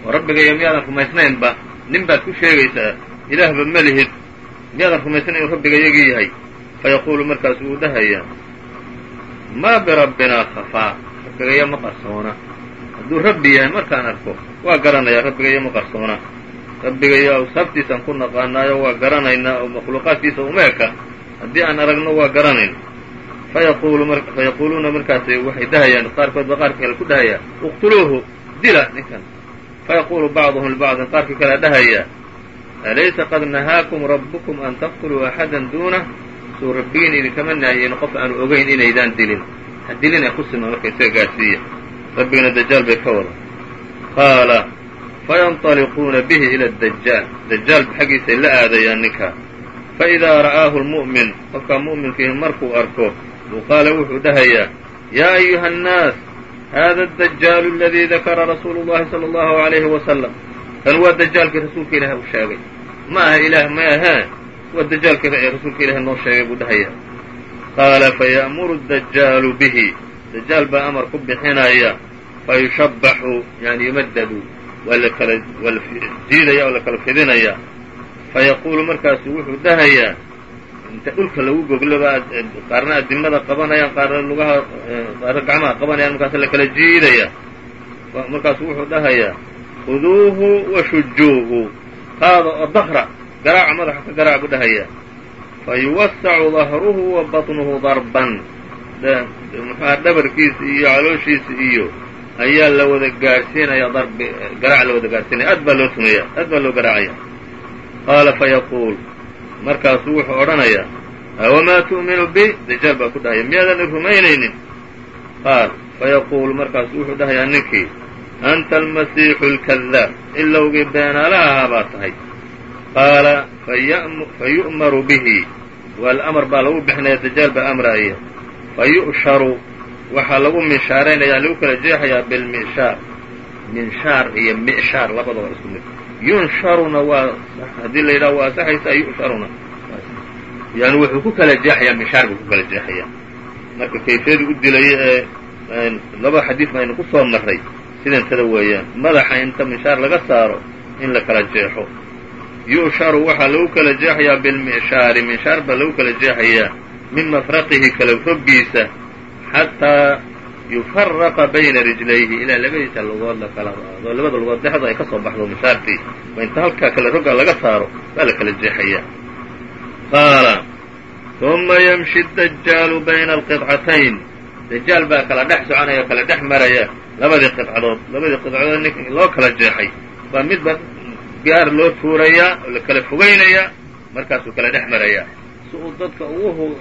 S2: oo rabbigayo miyaadan rumaysnaynba nin baad ku sheegaysaa ilaahba ma lihid miyaadan rumaysnayn inuu rabbiga yagii yahay fayaquulu markaasu uu dhahayaa maa birabbinaa khafaa rabbigaya ma qarsoona hadduu rabbi yahay markaan arko waa garanayaa rabbigayo ma qarsoona rabbigayo awsaaftiisaan ku naqaanaayo waa garanaynaa oo makhluuqaadkiisa uma eka haddii aan aragno waa garanayn. Fayaquuluuna markaas waxay dhahayaan qaarkood ba qaarka kale ku dhahayaa iqtuluuhu dila ninkan. Fayaquulu bacduhum libacdin qaarkii kale dhahayaa alaysa qad nahaakum rabbukum an taqtuluu axada duunah suu rabbigiin idinkama naahiyin qof aanu ogayn inaydaan dilin. Ha dilin ee ku sima marka isaga gaadhsiiya rabbigana dajaal bay ka wada qaala fayanطaliquuna bihi ila dajaal dajaal xaggiisay la aadayaan ninka faidaa ra'aahu lmu'min qofkaa mu'minkiihi markuu arko buu qaala wuxuu dhahayaa yaa ayuha annaas hada adajaalu aladii dakara rasuulu llahi sala allahu alayhi wasalam kan waa dajaalkii rasuulka ilaahi uu sheegay ma aha ilaah ma ahee waa dajaalkii rasuulka ilaahi noo sheegay buu dhahayaa qaala faya'muru dajaalu bihi dajaal baa amar ku bixinaya fayushabbaxu yani yumaddadu waa jiidaya oo la kala fidinaya fayaquulu markaasu wuxuu dhahayaa inta dhulka lagu gogloba qaarna adimada qabanayaan qaarna lugaha qaarna gacmaha qabanayaan markaas la kala jiidaya markaasu wuxuu dhahayaa khuduuhu wa shujuuhu qaada oo dahra garaaca madaxa ka garaac buu dhahayaa fayuwasacu dahruhu wa baطnuhu darban muxuaha dhabarkiisa iyo calooshiisa iyo ayaa la wada gaadhsiinaya darbi garaac la wada gaadhsiinaya. Aad baa loo tumaya aad baa loo garaacaya. Qaala fayaquul markaasuu wuxuu odhanayaa awamaa tu'minu bi? Dajaal baa ku dhahaya miyaadan i rumaynaynin? Qaal fayaquulu markaasuu wuxuu dhahayaa ninkii anta almasiixu alkadaab ilowgii beenaalaha ahaa baa tahay. Qaala fayu'maru bihi. Wal amar baa lagu bixinaya dajaal baa amraaya fayu'sharu. Waxaa lagu minshaaraynaya lagu kala jeexayaa bilminshaar. Minshaar iyo mi'shaar labadaba isku mid. Yunsharuna waa haddii la yidhaha waa asaxaysaa yu'sharuna yani wuxuu ku kala jeexayaa minshaar buu ku kala jeexayaa. Marka kayfiyadii u dilaya ee laba xadiid baynu ku soo marray. Sidantada weeyaan madaxa inta minshaar laga saaro in la kala jeexo. Yu'sharu waxaa lagu kala jeexayaa bilmi'shaari minshaar baa lagu kala jeexayaa min mafraqihi kala roggiisa xataa yufaraqa bayna rijlayhi ilaa labadiisa lugood la kala qaado labada lugood dhexda ay ka soo baxdo mishaartii waa inta halkaa kala roggaa laga saaro baa la kala jeexayaa qaala uma yamshi dajaalu bayna alqidcatayn. Dajaal baa kala dhex soconaya o kala dhex maraya. Labadii qidcadood labadii qidcadood nink loo kala jeexay. Baa midba gaar loo tuurayaa oo la kala fogaynayaa markaasuu kala dhex marayaa si uu dadka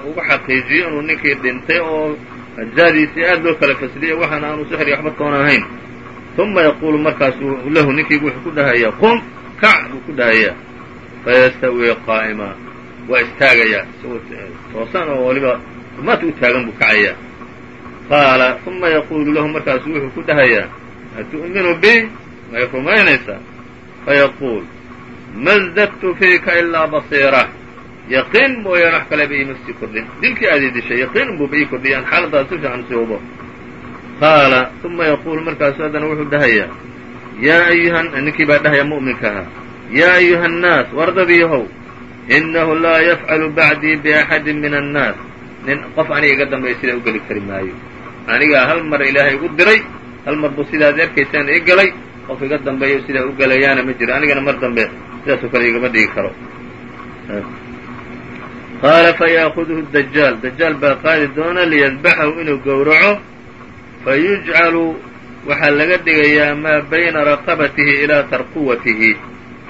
S2: uga xaqiijiyo inuu ninkii dhintay oo ajzaadiisii aad loo kala fasliyay waxaana aanu sixri waxba toona ahayn. Uma yaquulu markaasuu lahu ninkiigu wuxuu ku dhahayaa qum kac buu ku dhahayaa. Fayastawii qaa'ima waa istaagayaa toosan oo waliba maanta u taagan buu kacayaa qaala uma yaquulu lahu markaasu wuxuu ku dhahayaa atu'minu bi? May rumaynaysaa fayaquul ma zdadtu fiika ilaa basiira yaqiin mooyaane wax kaleba iima sii kordhin dilkii aad ii dishay yaqiin unbuuba ii kordhiyay aan si fiican u sii hubo qaala uma yaquulu markaasu haddana wuxuu dhahayaa yaa ayuha ninkii baa dhahaya mu'minka ahaa yaa ayuha annaas wardadiihow innahu laa yafcalu bacdii biaxadin min annaas nin qof aniga iga dambeeya sidaa u geli kari maayo anigaa hal mar ilaahay igu diray hal mar buu sidaad arkaysaan ii galay qof iga dambeeyo sidaa u gelayaana ma jiro anigana mar dambe sidaasoo kale igama dhigi karo qaala fayaakuduhu dajaal dajaal baa qaadi doona liyadbaxahu inuu gowraco. fayujcalu waxaa laga dhigayaa maa bayna raqabatihi ilaa tarquwatihi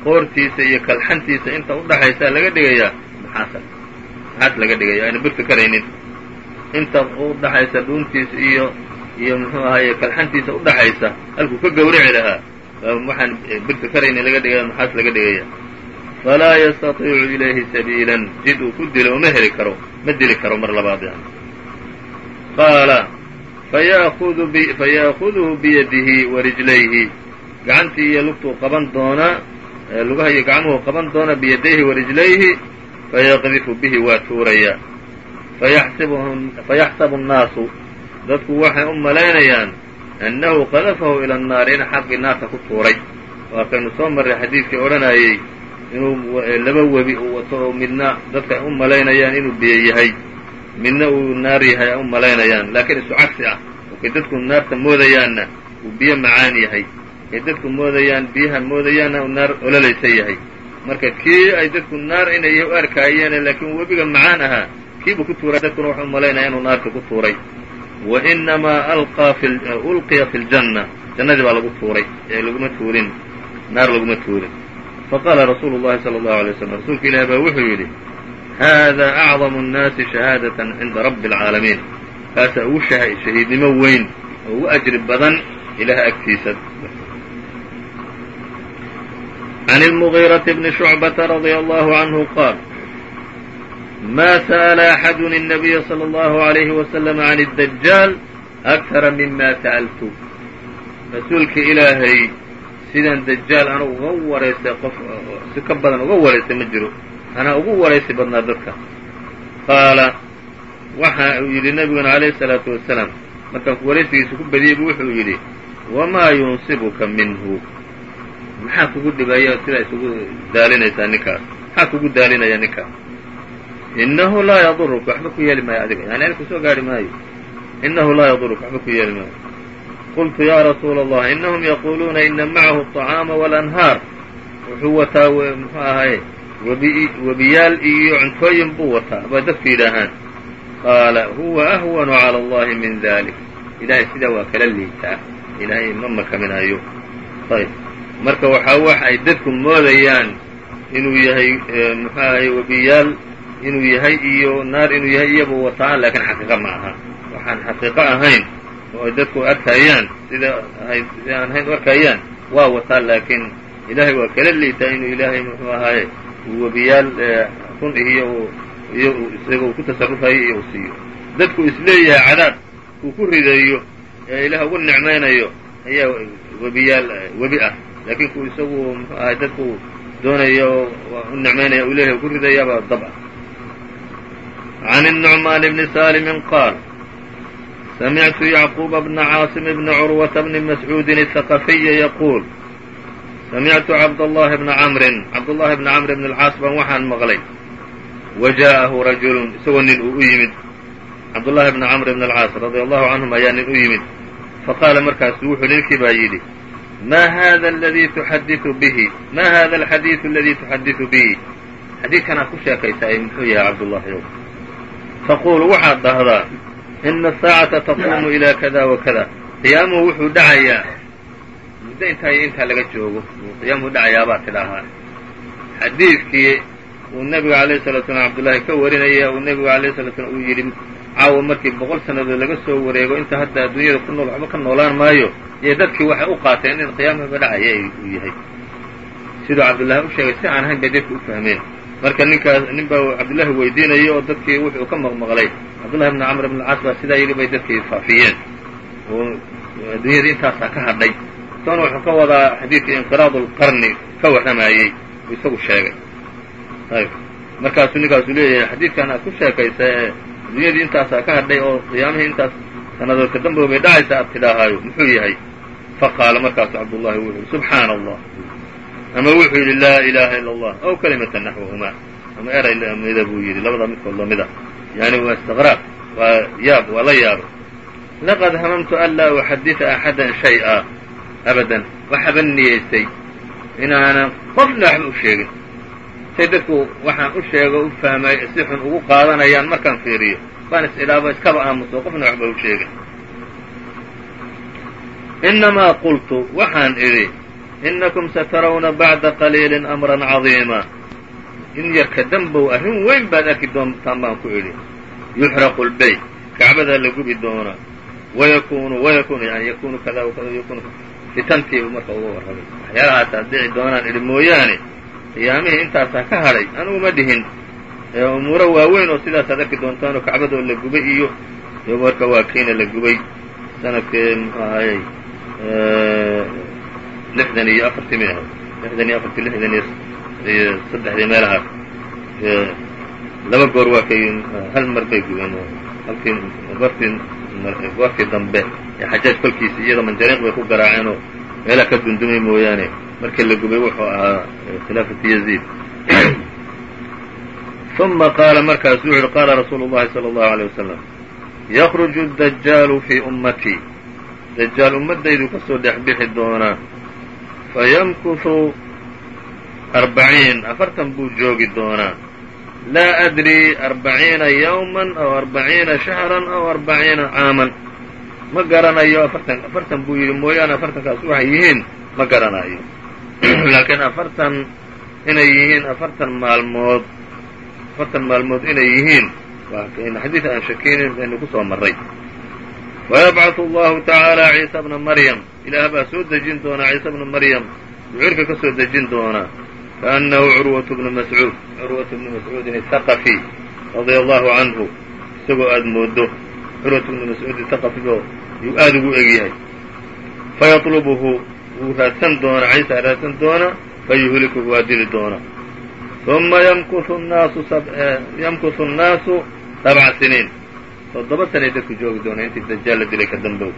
S2: qoortiisa iyo kalxantiisa inta udhaxaysaa laga dhigayaa. maxaasa maxaas laga dhigaya ayna birta karaynin inta udhaxaysa dhuuntiisa iyo iyo muxuu ahaye kalxantiisa udhaxaysa halkuu ka gowrici lahaa. waxaan birta karaynin laga dhigaya maxaas laga dhigaya falaa yastatiicu ilayhi sabiilan jid uu ku dilo uma heli karo ma dili karo mar labaad yani qaala fayaakuduhu biyadihi wa rijlayhi gacantii iyo lugtuu qaban doonaa lugaha iyo gacmuhu qaban doona biyadayhi wa rijlayhi fayaqdifu bihi waa tuurayaa fayaxsabu annaasu dadku waxay u malaynayaan annahu qadafahu ila annaari in xaqii naarta ku tuuray waa kaynu soo marray xadiidkii odhanayey inuu laba webi uu wato oo midna dadka ay u malaynayaan inuu biyo yahay midna uu naar yahay ay u malaynayaan. Laakiin isu cagsi ah oo kay dadku naarta moodayaanna uu biyo macaan yahay. Kay dadku moodayaan biyahan moodayaanna uu naar ololaysa yahay. Marka kii ay dadku naar inay u arkaayeene laakiin webiga macaan ahaa kiibuu ku tuuray dadkuna waxay u malaynaya inuu naarta ku tuuray. Wa inamaa ulqiya fi ljanna jannadii baa lagu tuuray ee laguma tuurin naar laguma tuurin faqaala rasuulu llahi sala allahu alay waslam rasuulka ilahi baa wuxuu yidhi hada acdamu nnaasi shahaadatan cinda rabbi alcaalamiin kaasaa ugu shahiidnimo weyn oo ugu ajri badan ilaah agtiisa can اlmugiiraةi bni shucbata radia allahu canhu qaal ma sa'la axadu الnabiya salى اllahu عalayhi wasalam can الdajaal akara mima sa'altu rasuulka ilaahay sidaan dajaal ana uga waraystay qof si ka badan uga waraystay ma jiro. Anaa ugu waraysi badnaa dadka. Qaala waxa uu yidhi nebiguna calayhi الsalaatu wasalaam. Markaan waraysigiisa ku badiyey bu wuxuu yidhi wamaa yunsibuka minhu. Maxaa kugu dhibaya sidaa isugu daalinaysaa ninkaas maxaa kugu daalinaya ninkaas inahu laa yaduruka waxba ku yeeli maayo adiga. Yani ani ku soo gaari maayo. Inahu laa yaduruka waxba ku yeeli maayo qultu ya rasuula allah inahum yaquuluuna ina macahu الطacaama walanhaar wuxuu wataa muxuu ahaye webiyaal iyo cuntooyin buu wataa bay dadku yidhaahaan qaala huwa ahwanu calى allahi min dalik ilahay sidaa waa kala liitaa ilaahay ma makaminayo ayb marka waxaa wax ay dadku moodayaan inuu yahay muxuu ahaye webiyaal inuu yahay iyo naar inuu yahay iyaba wataan laakiin xaqiiqa ma aha waxaan xaqiiqo ahayn oo ay dadku arkayaan sida sida aan hayn u arkayaan waa wataa laakiin ilaahay waa kala liitaa inuu ilaahay muxuu ahaaye webiyaal run ihiyo iyo isaga uu ku tasarrufayo iyo uu siiyo. Dadku is leeyahay cadaab uu ku ridaeyo ee ilaah ugu nicmaynayo ayaa webiyaal webi ah. Laakiin ku isagu muxuu ahay dadku doonaya u nicmaynaya uu leeyahay u ku ridayaabaa dab ah. Can الnucmaan bni salimin qaal samictu yacquuba bna caasim bna curwata bni mascuudin athaqafiya yaquul samictu cabdاllahi bna camrin cabdullahi bna camr bn alcaas baan waxaan maqlay wa jaa'ahu rajulun isagoo nin uu u yimid cabdullahi bna camr bn alcaas radia allahu canhum ayaa nin u yimid faqaala markaasu wuxuu ninkii baa yidhi ma hada aladii tuxadiu bihi ma hada alxadiidu aladii tuxadidu bihi xadiidkanaa ku sheekaysaa muxuu yahay cabdullahi yow taquulu waxaad dhahdaa ina asaacata taquumu ilaa kada wa kada qiyaamuhu wuxuu dhacayaa muddo intaa iyo intaa laga joogo qiyaamuhu dhacayaabaa tidhaahaa xadiidkii uu nebiga alayh salatu slaam cabdullaahi ka warinaya uu nebigu alayh salatu slam uu yidhi caawa markii boqol sannadood laga soo wareego inta hadda adduunyada ku nool waxba ka noolaan maayo iyo dadkii waxay u qaateen in qiyaamuhuba dhacaya uu yahay siduu cabdullaahi u sheegay si aan ahayn bay dadku u fahmeen marka ninkaas nin baa cabdullaahi weydiinaya oo dadkii wuxuu ka maqmaqlay. Cabdullahi bn camr bn alcaas baa sidaa yidhi bay dadkii faafiyeen. Oo adduunyada intaasaa ka hadhay. Soona wuxuu ka wadaa xadiidkii inqiraad lqarni ka warramayey uu isagu sheegay. Ayb markaasuu ninkaasu leeyahay xadiidkan aad ku sheekaysa ee adduunyadii intaasaa ka hadhay oo qiyaamihii intaas sannadood ka dambe bay dhacaysa aad tidhaahaayo. Muxuu yahay? Faqaala markaasu cabdullahi wuxuu subxaana allah ama wuxuu yidhi laa ilaaha ila allah aw kalimata naxwahumaa ama eray lamida buu yidhi labada midkood lamida yani waa istiqraaq waa yaab waa la yaabay laqad hamamtu an laa uxadida axada shay'a abadan. Waxaba niyeystay inaanan qofna waxba u sheegin. Say dadku waxaan u sheego u fahmay si xun ugu qaadanayaan markaan fiiriyo. Baan is idhaabo iskaba aamuso qofna waxba u sheegin. Inamaa qultu waxaan idhi inakum satarawna bacda qaliili amran cadiima in yarka dambow arrin weyn baad arki doontaan baan ku idhi yuxraqu lbeyt kacbadaa la gubi doonaa wayakunu wayakunu yani yakunu kada wakada yakunu fitantiibu marka uga warramay waxyaalahaas dhici doonaan idhi mooyaane qiyaamihii intaasaa ka hadhay anugu ma dhihin umuuro waaweyn oo sidaasaad arki doontaan oo kacbadoo la gubay iyo iyo marka waa kiina la gubay sannadkii muxuu ahayey lixdan iyo afartii may ahayd lixdan iyo afartii lixdan iyo saddexdii meelahaas laba goor waa kay hal mar bay gubeen halkii goortii goortii dambe ee xajaaj kolkiisa iyada manjariiq bay ku garaaceen oo meelaha ka dundumay mooyaane markii la gubay wuxuu ahaa khilaafati yaziid uma qaala markaasu wuxu uhi qaala rasuulu llahi salى اllahu alيه wasalam yakruju dajaalu fii ummatii dajaal ummaddaydu ka soo dhex bixi doonaa fayamkuhu arbaciin afartan buu joogi doonaa laa adri arbaciina yawman aw arbaciina shahran aw arbaciina caaman ma garanayo afartan afartan buu yidhi mooyaane afartankaas waxay yihiin ma garanayo laakiin afartan inay yihiin afartan maalmood afartan maalmood inay yihiin xadiid aan shakeynin baynu ku soo marray wayabcaثu allahu tacaala ciisa bna maryam ilaah baa soo dejin doonaa ciisa bna maryam uu cirka ka soo dejin doonaa kaأnnahu curwaة bnu mascuud curwaة bnu mascuudin athaqafi radia allahu canhu isagoo aada moodo curwaة bnu mascuud thaqafigo yuu aada ugu egyahay fayطlubuhu wuu raadsan doonaa ciisa raadsan doonaa fayuhlikuhu waa dili doonaa uma ymkuhu الnaasu sabca siniin toddoba sanay dadku joogi doonaa intii dajaal la dilay ka dambow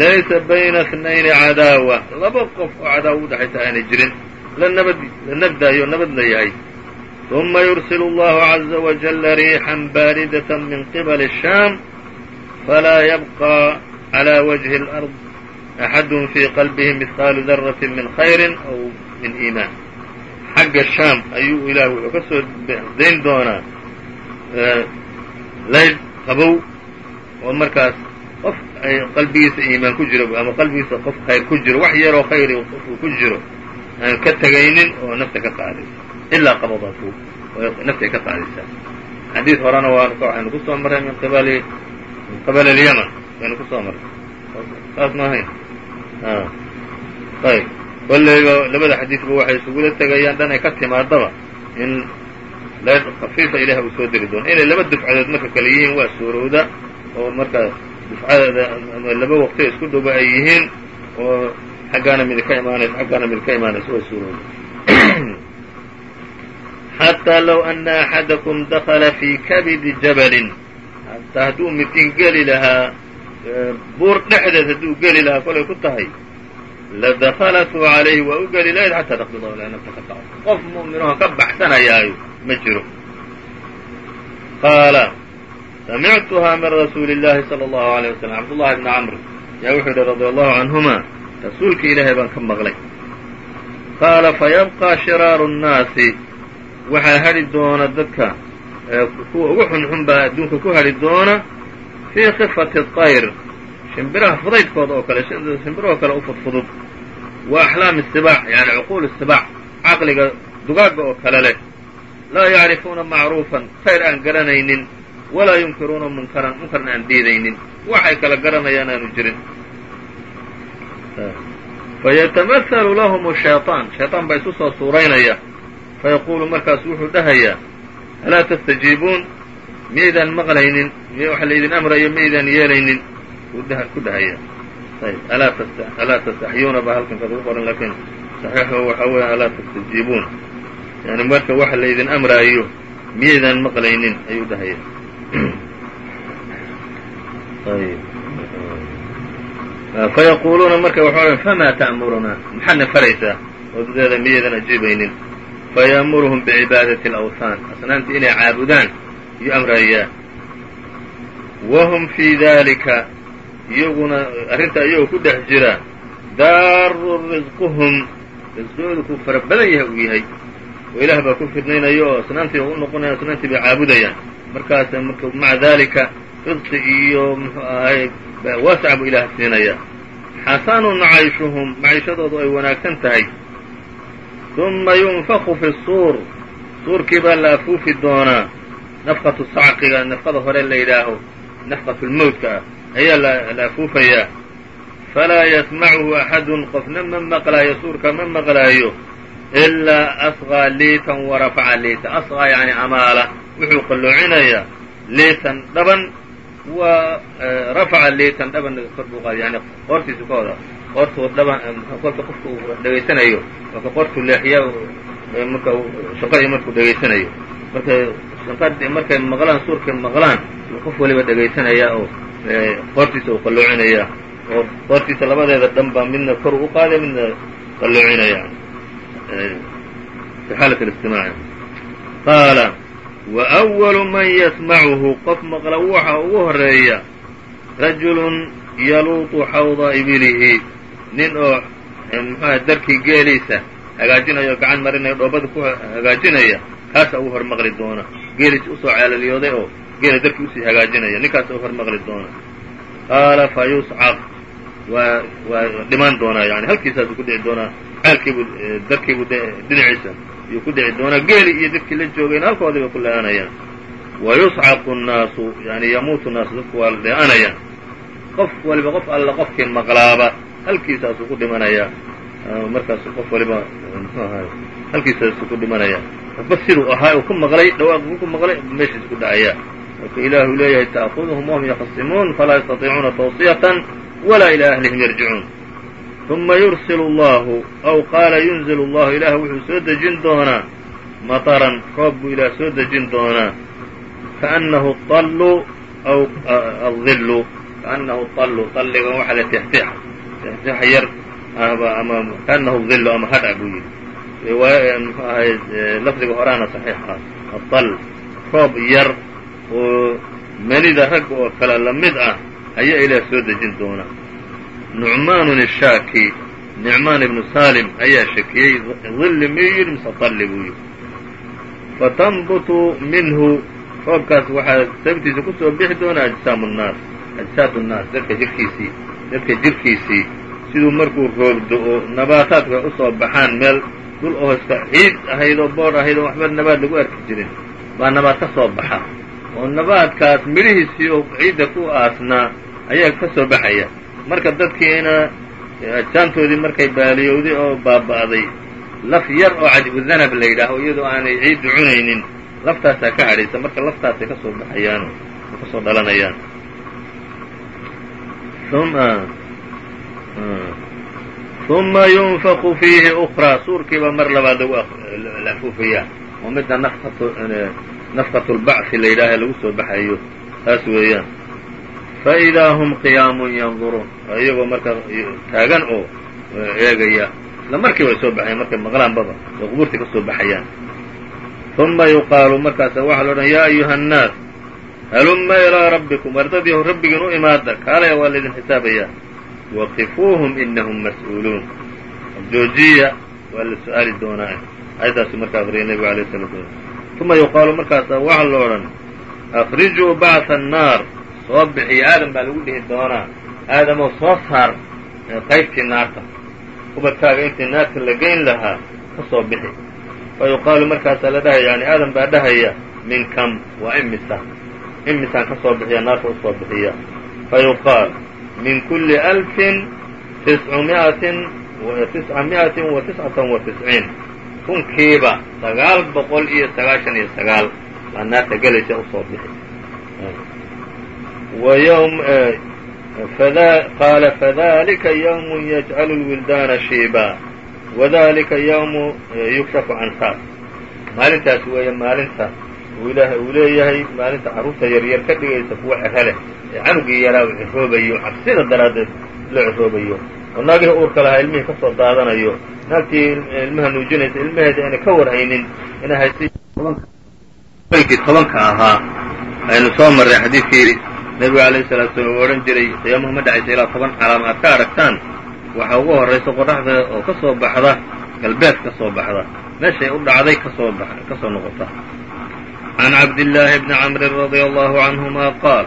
S2: laysa bayna اثnayni cadaawa laba qof oo cadaawa udhexaysa aanay jirin la nabad la nabdaayo nabad la yahay ثuma yursil اllahu عaزa wajala riixan baaridaة min qibali الsham falaa yabqى عlى wجhi الأrض أxad fii qalbihi mihqaalu daraة min khayri aw min iimaan xagga shaam ayuu ilaah wuxuu ka soo dayn doonaa layd qabow oo markaas qof qalbigiisa iimaan ku jiro ama qalbigiisa qof khayr ku jiro wax yaroo khayri qofuu ku jiro aan ka tegaynin oo nafta ka qaadaysa. Ilaa qabadatu naftay ka qaadaysaa. Xadiid horena waxaynu ku soo min qibali min qibali alyaman. Waynu ku soo saas ma ayb kollayba labada xadiidba waxay isugula tegayaan dhan ka timaadaba in leed khafiifa ilaah uu soo diri doono. Inay laba dufcadood marka kale yihiin waa suurowda oo marka dufcadeeda laba waqtiyo isku dhowba ay yihiin oo xaggaana midi ka imaanayso xaggaana midi ka imaanayso way suurooda xataa [clears throat] low ana axadakum dakala fii kabidi jabalin. Hataa hadduu midkiin geli lahaa buur dhexdeed hadduu geli lahaa kolay ku tahay ladakhalathu calayhi waa u geli lahayd xataa qaco qof mu'minaho ka baxsanayaayo ma jiro qaala samictuhaa min rasuuli اllahi salى اllahu عalيه waslm cabdullahi bni camr yaa wuxuu yihi radi allahu canhuma rasuulka ilaahay baan ka maqlay qaala fayabqى shiraaru الnaasi waxaa hadhi doona dadka kuwa ugu xunxun baa adduunka ku hadhi doona fii khifati الطayr shimbiraha fudaydkooda oo kale shimbirahoo kale u fudfudud wa axlaami الsibaac yani cuquul الsibaac caqliga dugaagga oo kale leh laa yacrifuuna macruufan khayr aan garanaynin walaa yunkiruuna munkaran munkarna aan diidaynin. Waxay kala garanayaan aanu jirin. Fayatamahalu lahum shayطaan shayطaan baa isu soo suuraynaya fayaquulu markaasu wuxuu dhahayaa alaa tastajiibuun? Miyaydaan maqlaynin? Waxa laydin amrayo? Miyaydaan yeelaynin? Ku dhahaya alaa tastaxyuuna baa halkan kaad ugu qoran lakiin saxiixu waxaa weeye alaa tastajiibuun yani marka waxa laydin amraayo miyaydaan maqlaynin ayuu dhahaya fayaquuluuna marka waxa ohan famaa ta'muruna maxaadna faraysaa? Wadadeeda miyaydan ajiibaynin fayamuruhum bicibaadati alawthaan. Asnaamta inay caabudaan iyo amrayaa wahum fii dalika iyaguna arrintaa iyagoo ku dhex jira daaru risquhum risqoodu kuu fara badan yahay uu yahay oo ilaah baa ku fidnaynayo oo asnaamtii u noqonaya asnaamtii bay caabudayaan markaas marka maca dalika risqi iyo muxuu ahay waasac buu ilaah siinaya. Xasanun cayshuhum maciishadoodu ay wanaagsan tahay. Uma yunfaku fi suur. Suurkii baa la afuufi doonaa nafqatu sacqiga nafqada hore la yidhaaho nafqatu lmowtka ah ayaa la afuufayaa falaa yasmacuhu axadun qofna ma maqlaayo suurka ma maqlaayo ilaa asqaa liitan warafaca liita asqaa yani amaala wuxuu qalloocinayaa liitan dhaban waa rafaca liitan dhaban kor buu qaada yani qoortiisa ka hoda qoortuu dhaban kolka qofka uu dhegaysanayo marka qoortuu leexiya marka shaqadii markuu dhegaysanayo marka shaqadii markay maqlaan suurkay maqlaan qof waliba dhegaysanayaa oo qoortiisa uu qalloocinayaa oo qoortiisa labadeeda dhan baa midna kor u qaaday midna qalloocinaya fi xaalat اlistimaac qaala waأwalu man yasmacuhu qof maqla waxa ugu horeeya rajulun yaluuطu xawda ibilihi nin oo mxuah darkii geeliisa hagaajinaya oo gacan marinaya dhoobada ku hagaajinaya kaasa ugu hor maqli doona geeliisa usoo ceelelyooday oo geela darkii usii hagaajinaya ninkaasa ugu hor maqli doona qaala fa yuscaq waa waa dhimaan doonaa yani halkiisaasuu ku dhici doonaa ceelkiibu darkiibu dhinaciisa ayuu ku dhici doonaa geeli iyo dadkii la joogayna halkoodii bay ku le-aanayaan wa yuscaqu nnaasu yani yamuutu naasu dadku waa la dhe-anayaan qof waliba qof alla qofkii maqlaaba halkiisaasuu ku dhimanayaa markaasu qof waliba halkiisaasuu ku dhimanayaa qofba siduu ahaa uu ku maqlay dhawaaquu ku maqlay meeshiis ku dhacayaa marka ilaahu leeyahay ta'kuduhum wahum yakhasimuun falaa yastatiicuuna tawsiyatan walaa ilaa ahlihim yarjicuun uma yursil allahu aw qaala yunzil allahu ilaah wuxuu soo dejin doonaa mataran roob buu ilaah soo dejin doonaa kaannahu allu aw adillu kaannahu allu alliga waxa la tixtix tixtix yar ama kaannahu dillu ama hadha buu yidhi lafdiga horaana saxiix ah aal roob yar oo manida ragga oo kale la ah ayaa ilaah soo dejin doona. Nucmaanun ishaaki nicmaan ibnu salim ayaa shakiyey dilli miyuu yidhi mise talli buu yidhi. Fatanbutu minhu roobkaas waxaa sababtiisa ku soo bixi doona ajsaamu nnaas ajsaadu nnaas dadka jirkiisii dadka jirkiisii siduu markuu roobdo oo nabaataadka u soo baxaan meel dhul oo iska ciid ahayd oo boodh ahayd oo waxba nabaad lagu arki jirin baa nabaad ka soo baxa. Oo nabaadkaas midhihiisii oo ciidda ku aasnaa ayaa ka soo baxaya. Marka dadkiina ajsaantoodii markay baaliyowday oo baaba'day laf yar oo cadibu danab la yidhaaho iyadoo aanay ciiddu cunaynin laftaasaa ka hadhaysa marka laftaasay ka soo baxayaan oo dhalanayaan. ثuma yunfaku fiihi ukraa suurkiiba mar labaad la afuufayaa oo midda nafqatu lbacfi la yidhaaha lagu soo baxayo. Taas weeyaan faidaa hum qiyaamun yanduruun iyagoo markaa taagan oo eegaya isla markiiba ay soo baxayan markay maqlaanbaba oo qubuurta ka soo baxayaan uma yuqaalu markaasa waxaa la odhan yaa ayuha annaas halumma ilaa rabbikum ardadiihu rabbigiin u imaada kaalaya waa laydin xisaabayaa waqifuuhum inahum mas'uuluun joojiya waa la su'aali doonaa ayaddaasu markaa aqriyay nebigu alayh salaatu salaam uma yuqaalu markaasa waxaa la odhan afrijuu bacثa annaar soo bixiya aadam baa lagu dhihi doonaa. Aadamoo soo saar qaybtii naarta. Ubadkaaga intii naarta la geyn lahaa ka soo bixi. Fa markaasaa la dhahaya yani aadam baa dhahaya min kam waa imisa imisaan ka soo bixiya naarta u bixiya. Fa min kuli alfin tiscumiatin tisca mi'atin wa tiscatan wa tisciin. Kunkiiba sagaal boqol iyo sagaashan iyo sagaal. Baa naarta gelaysa u soo bixi qaala fadalika ywm yajcalu lwildaana shiiba wadalika ywmu yukshafu can saas maalintaas weeye maalinta uu ilaahay uu leeyahay maalinta carruurta yaryar ka dhigaysa kuwa cero leh ee canugii yaraa uu ciroobayo cabsida daraaddeed loo ciroobayo oo naagihii uurka lahaa ilmihii ka soo daadanayo naagtii ilmaha nuujinaysa ilmaheeda ayna ka warhaynin inay hayskii tobanka ahaa aynu soo marray xadiidkii nebigu alayh salatu slam u odhan jiray qiyaamuhu ma dhacaysa ilaa toban calaama aad ka aragtaan. Waxaa ugu horraysa qoraxda oo ka soo baxda galbeed ka soo baxda meeshay u dhacday ka soo ka soo noqota. Can cabdillaahi bni camrin radia allahu canhuma qaal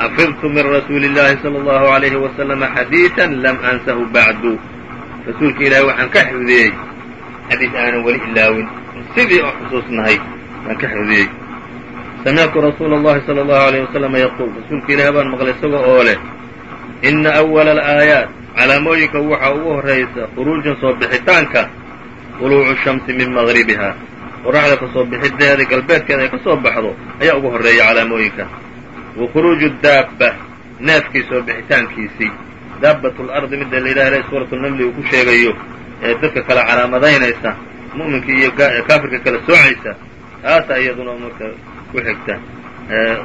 S2: xafidtu min rasuuli illaahi sala allahu alayhi wasalama xadiidan lam ansahu bacdu. Rasuulka ilaahay waxaan ka xifdiyey xadiid aanan weli ilaawin sidii oo xusuusnahay waan ka xifdiyey samictu rasuula اllahi salى اllahu عalيyه waslama yaquul rasuulka ilaahay baan maqlay isaga oo leh ina أwala alaayaat calaamooyinka waxaa ugu horraysa khuruujun soo bixitaanka طuluucu shamsi min maqribiha qoraxda ka soo bixideeda galbeedkeeda ay ka soo baxdo ayaa ugu horreeya calaamooyinka wa khuruuju daabba neefkii soo bixitaankiisii daabbat lardi midda la yidhaha ilahi suuratu namli uu ku sheegayo ee dadka kale calaamadaynaysa mu'minka iyo kaafirka kala soocaysa taasaa iyaduna marka ku xigta.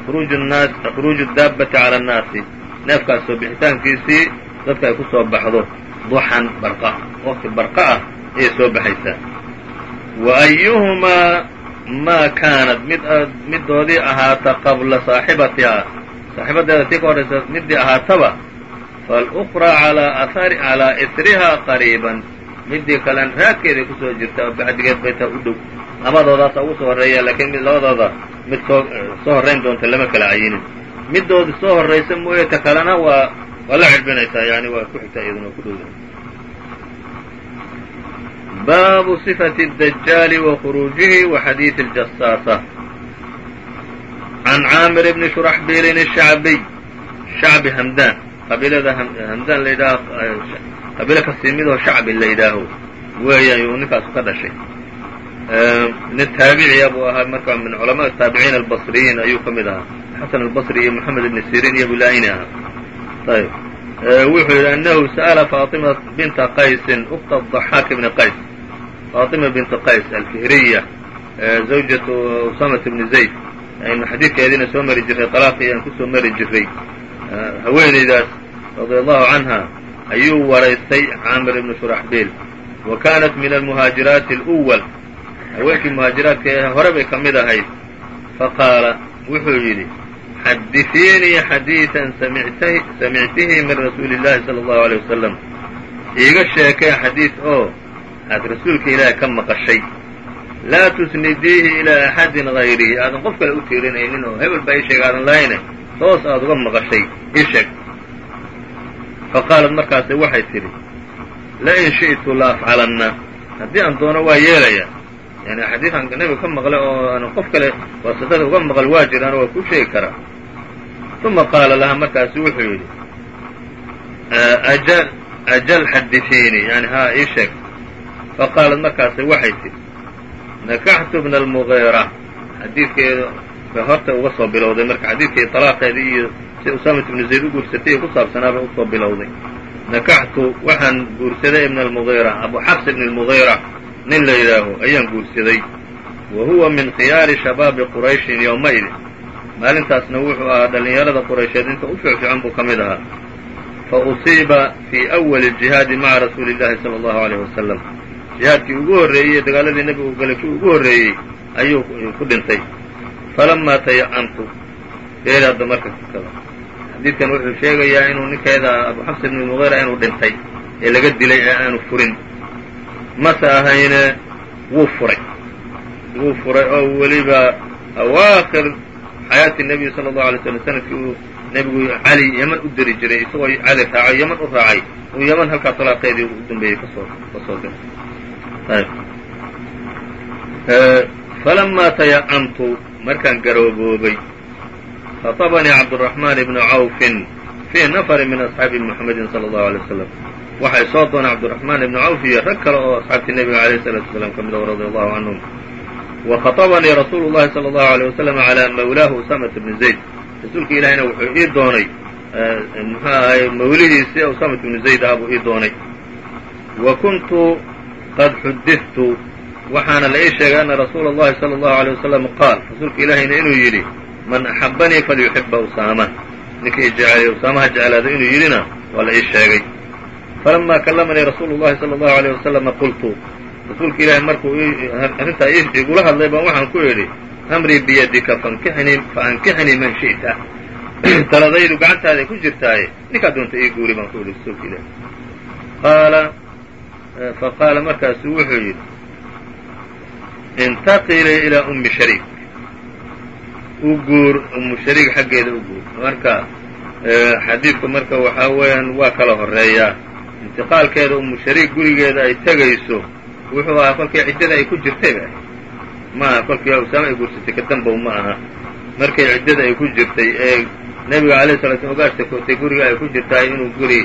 S2: Khuruuju daabbati cala annaasi neefkaas soo bixitaankiisii dadka ay ku soo baxdo. Duxan barqa waqti barqa ah ayay soo baxaysaa wa ayuhumaa maa kaanat mid midoodii ahaata qabla saaxibatihaa saaxibadeeda tii ka horraysa midii ahaataba faaluqraa calaa isrihaa qariiban. Midii kalen raadkeeday ku soo jirta oo bacdigeed bay taa u dhow labadoodaasa ugu soo horreeya laakiin mid labadooda mid soo soo horrayn doonta lama kala cayinin middoodi soo horraysa mooye ta kalena waa waa la cirbinaysaa yani waa ku xigtaa iyaduna ku dhowda baabu صifati الdajaali wa khuruujihi wa xadiiثi اljasaasa can caamir bni shuraxbiilin الshacbiy shacbi hamdaan qabiilada hamdaan la yidhaaho qabiilo kasii midoo shacbi la yidhaaho weeyaan yuu ninkaasu ka dhashay nin taabiciya buu ahaa marka min culamaء taabiciin albasriyiin ayuu ka mid ahaa xasan albasri iyo moxamed ibni sirin iyo bulaini ahaa ayb wuxuu yidhi anahu sa'la faatima binta qaysin ukta ضaxaak bni qays faatima binta qays alfihriya zawjatu usamat bni zayd aynu xadiidkeediina soo mari jirray talaaqii aan kusoo mari jirray haweenaydaas radia allahu canha ayuu waraystay caamir ibni shuraxbiil wa kanat min almuhaajiraati اlأwal haweenkii muhaajiraadka ee hore bay ka mid ahayd faqaala wuxuu yidhi xadiثiinii xadiiثan samictihi min rasuuli اllahi salى اllahu عalيه wasalam iiga sheekee xadiid oo aad rasuulka ilaahay ka maqashay laa tusnidiihi ilaa axadin hayrihi aadan qof kale u tiirinaynin oo hebel baa ii sheega aadan lahayne toos aad uga maqashay ii sheeg faqaalat markaase waxay tidhi lain shi'tu la afcalanna haddii aan doono waa yeelaya yani xadiiثan nebiga ka maqlay oo aan qof kale waasatada uga maqal waa jiraan waa kuu sheegi karaa uma qaala laha markaasu wuxuu yidhi ajal xadiثiinii yani haa ii sheeg faqaalat markaase waxay tidhi nakaxtu bna almugiira xadiidkeeda bay horta uga soo bilowday marka xadiidkii طalaaqeedii iyo si usaamat ibnu zayd u guursatay iyo ku saabsanaaba usoo bilowday nakaxtu waxaan guursaday ibn almugiira abu xafs ibn almugiira nin la yidhaaho ayaan guursaday. Wa huwa min khiyaari shabaabi qurayshin yowmaidin maalintaasna wuxuu ahaa dhallinyarada quraysheed inta u fiicfiican buu ka mid ahaa. Fa usiiba fii awali jihaadi maca rasuuli llahi sala allahu alayh wasalam jihaadkii ugu horreeyey dagaaladii nebigu galay kii ugu horreeyey ayuu ku dhintay. Falamaa taya'amtu beeri hadda marka kada xadiidkan wuxuu sheegayaa inuu ninkeeda abu xafs ibn mugiira inuu dhintay ee laga dilay ee aanu furin mata ahayne wuu furay. Wuu furay oo weliba awaakir xayaati nebiy sala allahu alay slam sannadkii uu nebigu cali yeman u diri jiray isagoo cali raacay yeman u raacay uu yeman halkaa talaaqeedii u dambeeyey ka soo ka soo diray ayb. Falamaa taya'amtu markaan garooboobay khatabanii cabduraxmaan ibnu cawfin fii nafari min asxaabi muxamedin sala allahu alay wasalam waxay soo dooneen cabdiraxmaan ibnu cawf iyo rag kale oo asxaabtii nebiga alayh salatu wasalaam ka mid ah o radi allahu canhum wa khatabanii rasuulu llahi sala allahu aleyh wasalam calaa mawlaahu usaamata bni zayd. Rasuulka ilaahina wuxuu ii doonay muxuu ahay mawlidiisii usaamata bnu zayd ah buu ii doonay. Wa kuntu qad xudidtu waxaana la ii sheegay ana rasuula allahi sala allahu aleyh wasalam qaal rasuulka ilaahayna inuu yidhi man axabbanii falyuxiba usaama ninkii jeceliya usaamaha jeclaada inuu yidhina waa la ii sheegay falamaa kallamanii rasuulu llahi sala allahu aleyh wasalama qultu rasuulka ilaahay markuu arrintaa igula hadlay baan waxaan ku idhi amrii biyadika fankixnii faankixnii man shi'ta taladaydu gacantaaday ku jirtaaye ninkaa doonta ii guuri baan ku idhi rasuulka ilaahi qaala faqaala markaasu wuxuu yidhi intaqilii ilaa ummi shariik u guur ummu shariik xaggeeda u guur marka xadiidku marka waxaa weeyaan waa kala horeeyaa intiqaalkeeda ummu shariik gurigeeda ay tegayso wuxuu ahaa kolkii ciddada ay ku jirtay ba ma aha kolkii usaama ay guursatay ka dambow ma aha. Markay ciddada ay ku jirtay ee nebiga alayh sala slam uga ashtakootay guriga ay ku jirtahay inuu guri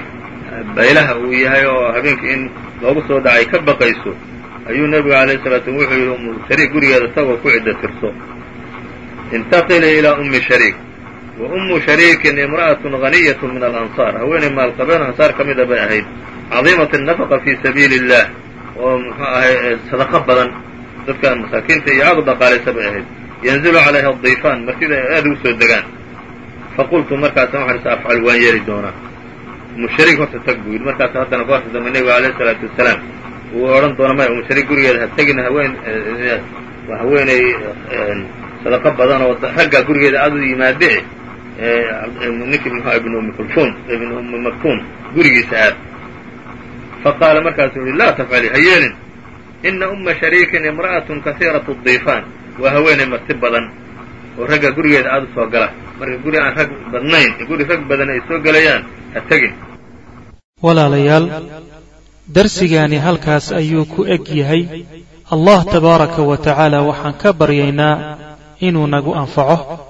S2: baylaha uu yahay oo habeenkii in loogu soo dhacay ka baqayso ayuu nebiga alayh salaa slam wuxuu yidhi ummu shariik gurigeeda tagoo ku ciddo tirso. Intaqilii ilaa ummi shariik wa ummu shariikin imra'atun haniyatu min alansaar. Haweenay maalqabeen ansaar ka mida bay ahayd. Cadiimat nafaqa fii sabiili illah oo muxuu ahay sadaqo badan. Dadka masaakiinta iyo aad u dhaqaalaysa bay ahayd. Yanzilu calayha addiifaan. Martida ay aad ugu soo degaan. Faqultu markaasa waxaan is afcal waan yeeli doonaa. Ummu shariik horta tag buu yidhi. Markaas haddana goorta dambe nebiga alayh isalaatu wasalaam uu odhan doona ha tegina haween badan oo raggaa gurigeeda aad ninkii mxu ibn ummi kulfuun ibn gurigiisa aad. Faqaala markaasuu yihi laa tafcali ha yeelin. Ina umma shariikin imra'atun kasiiratu diifaan. Waa haweenay marti badan oo ragga gurigeeda aad u soo gala. Marka guri aan rag badnayn guri rag badan ay soo gelayaan ha tegin.
S1: Walaalayaal darsigaani halkaas ayuu ku eg yahay. Allah tabaaraka wa tacaala waxaan ka baryaynaa inuu nagu anfaco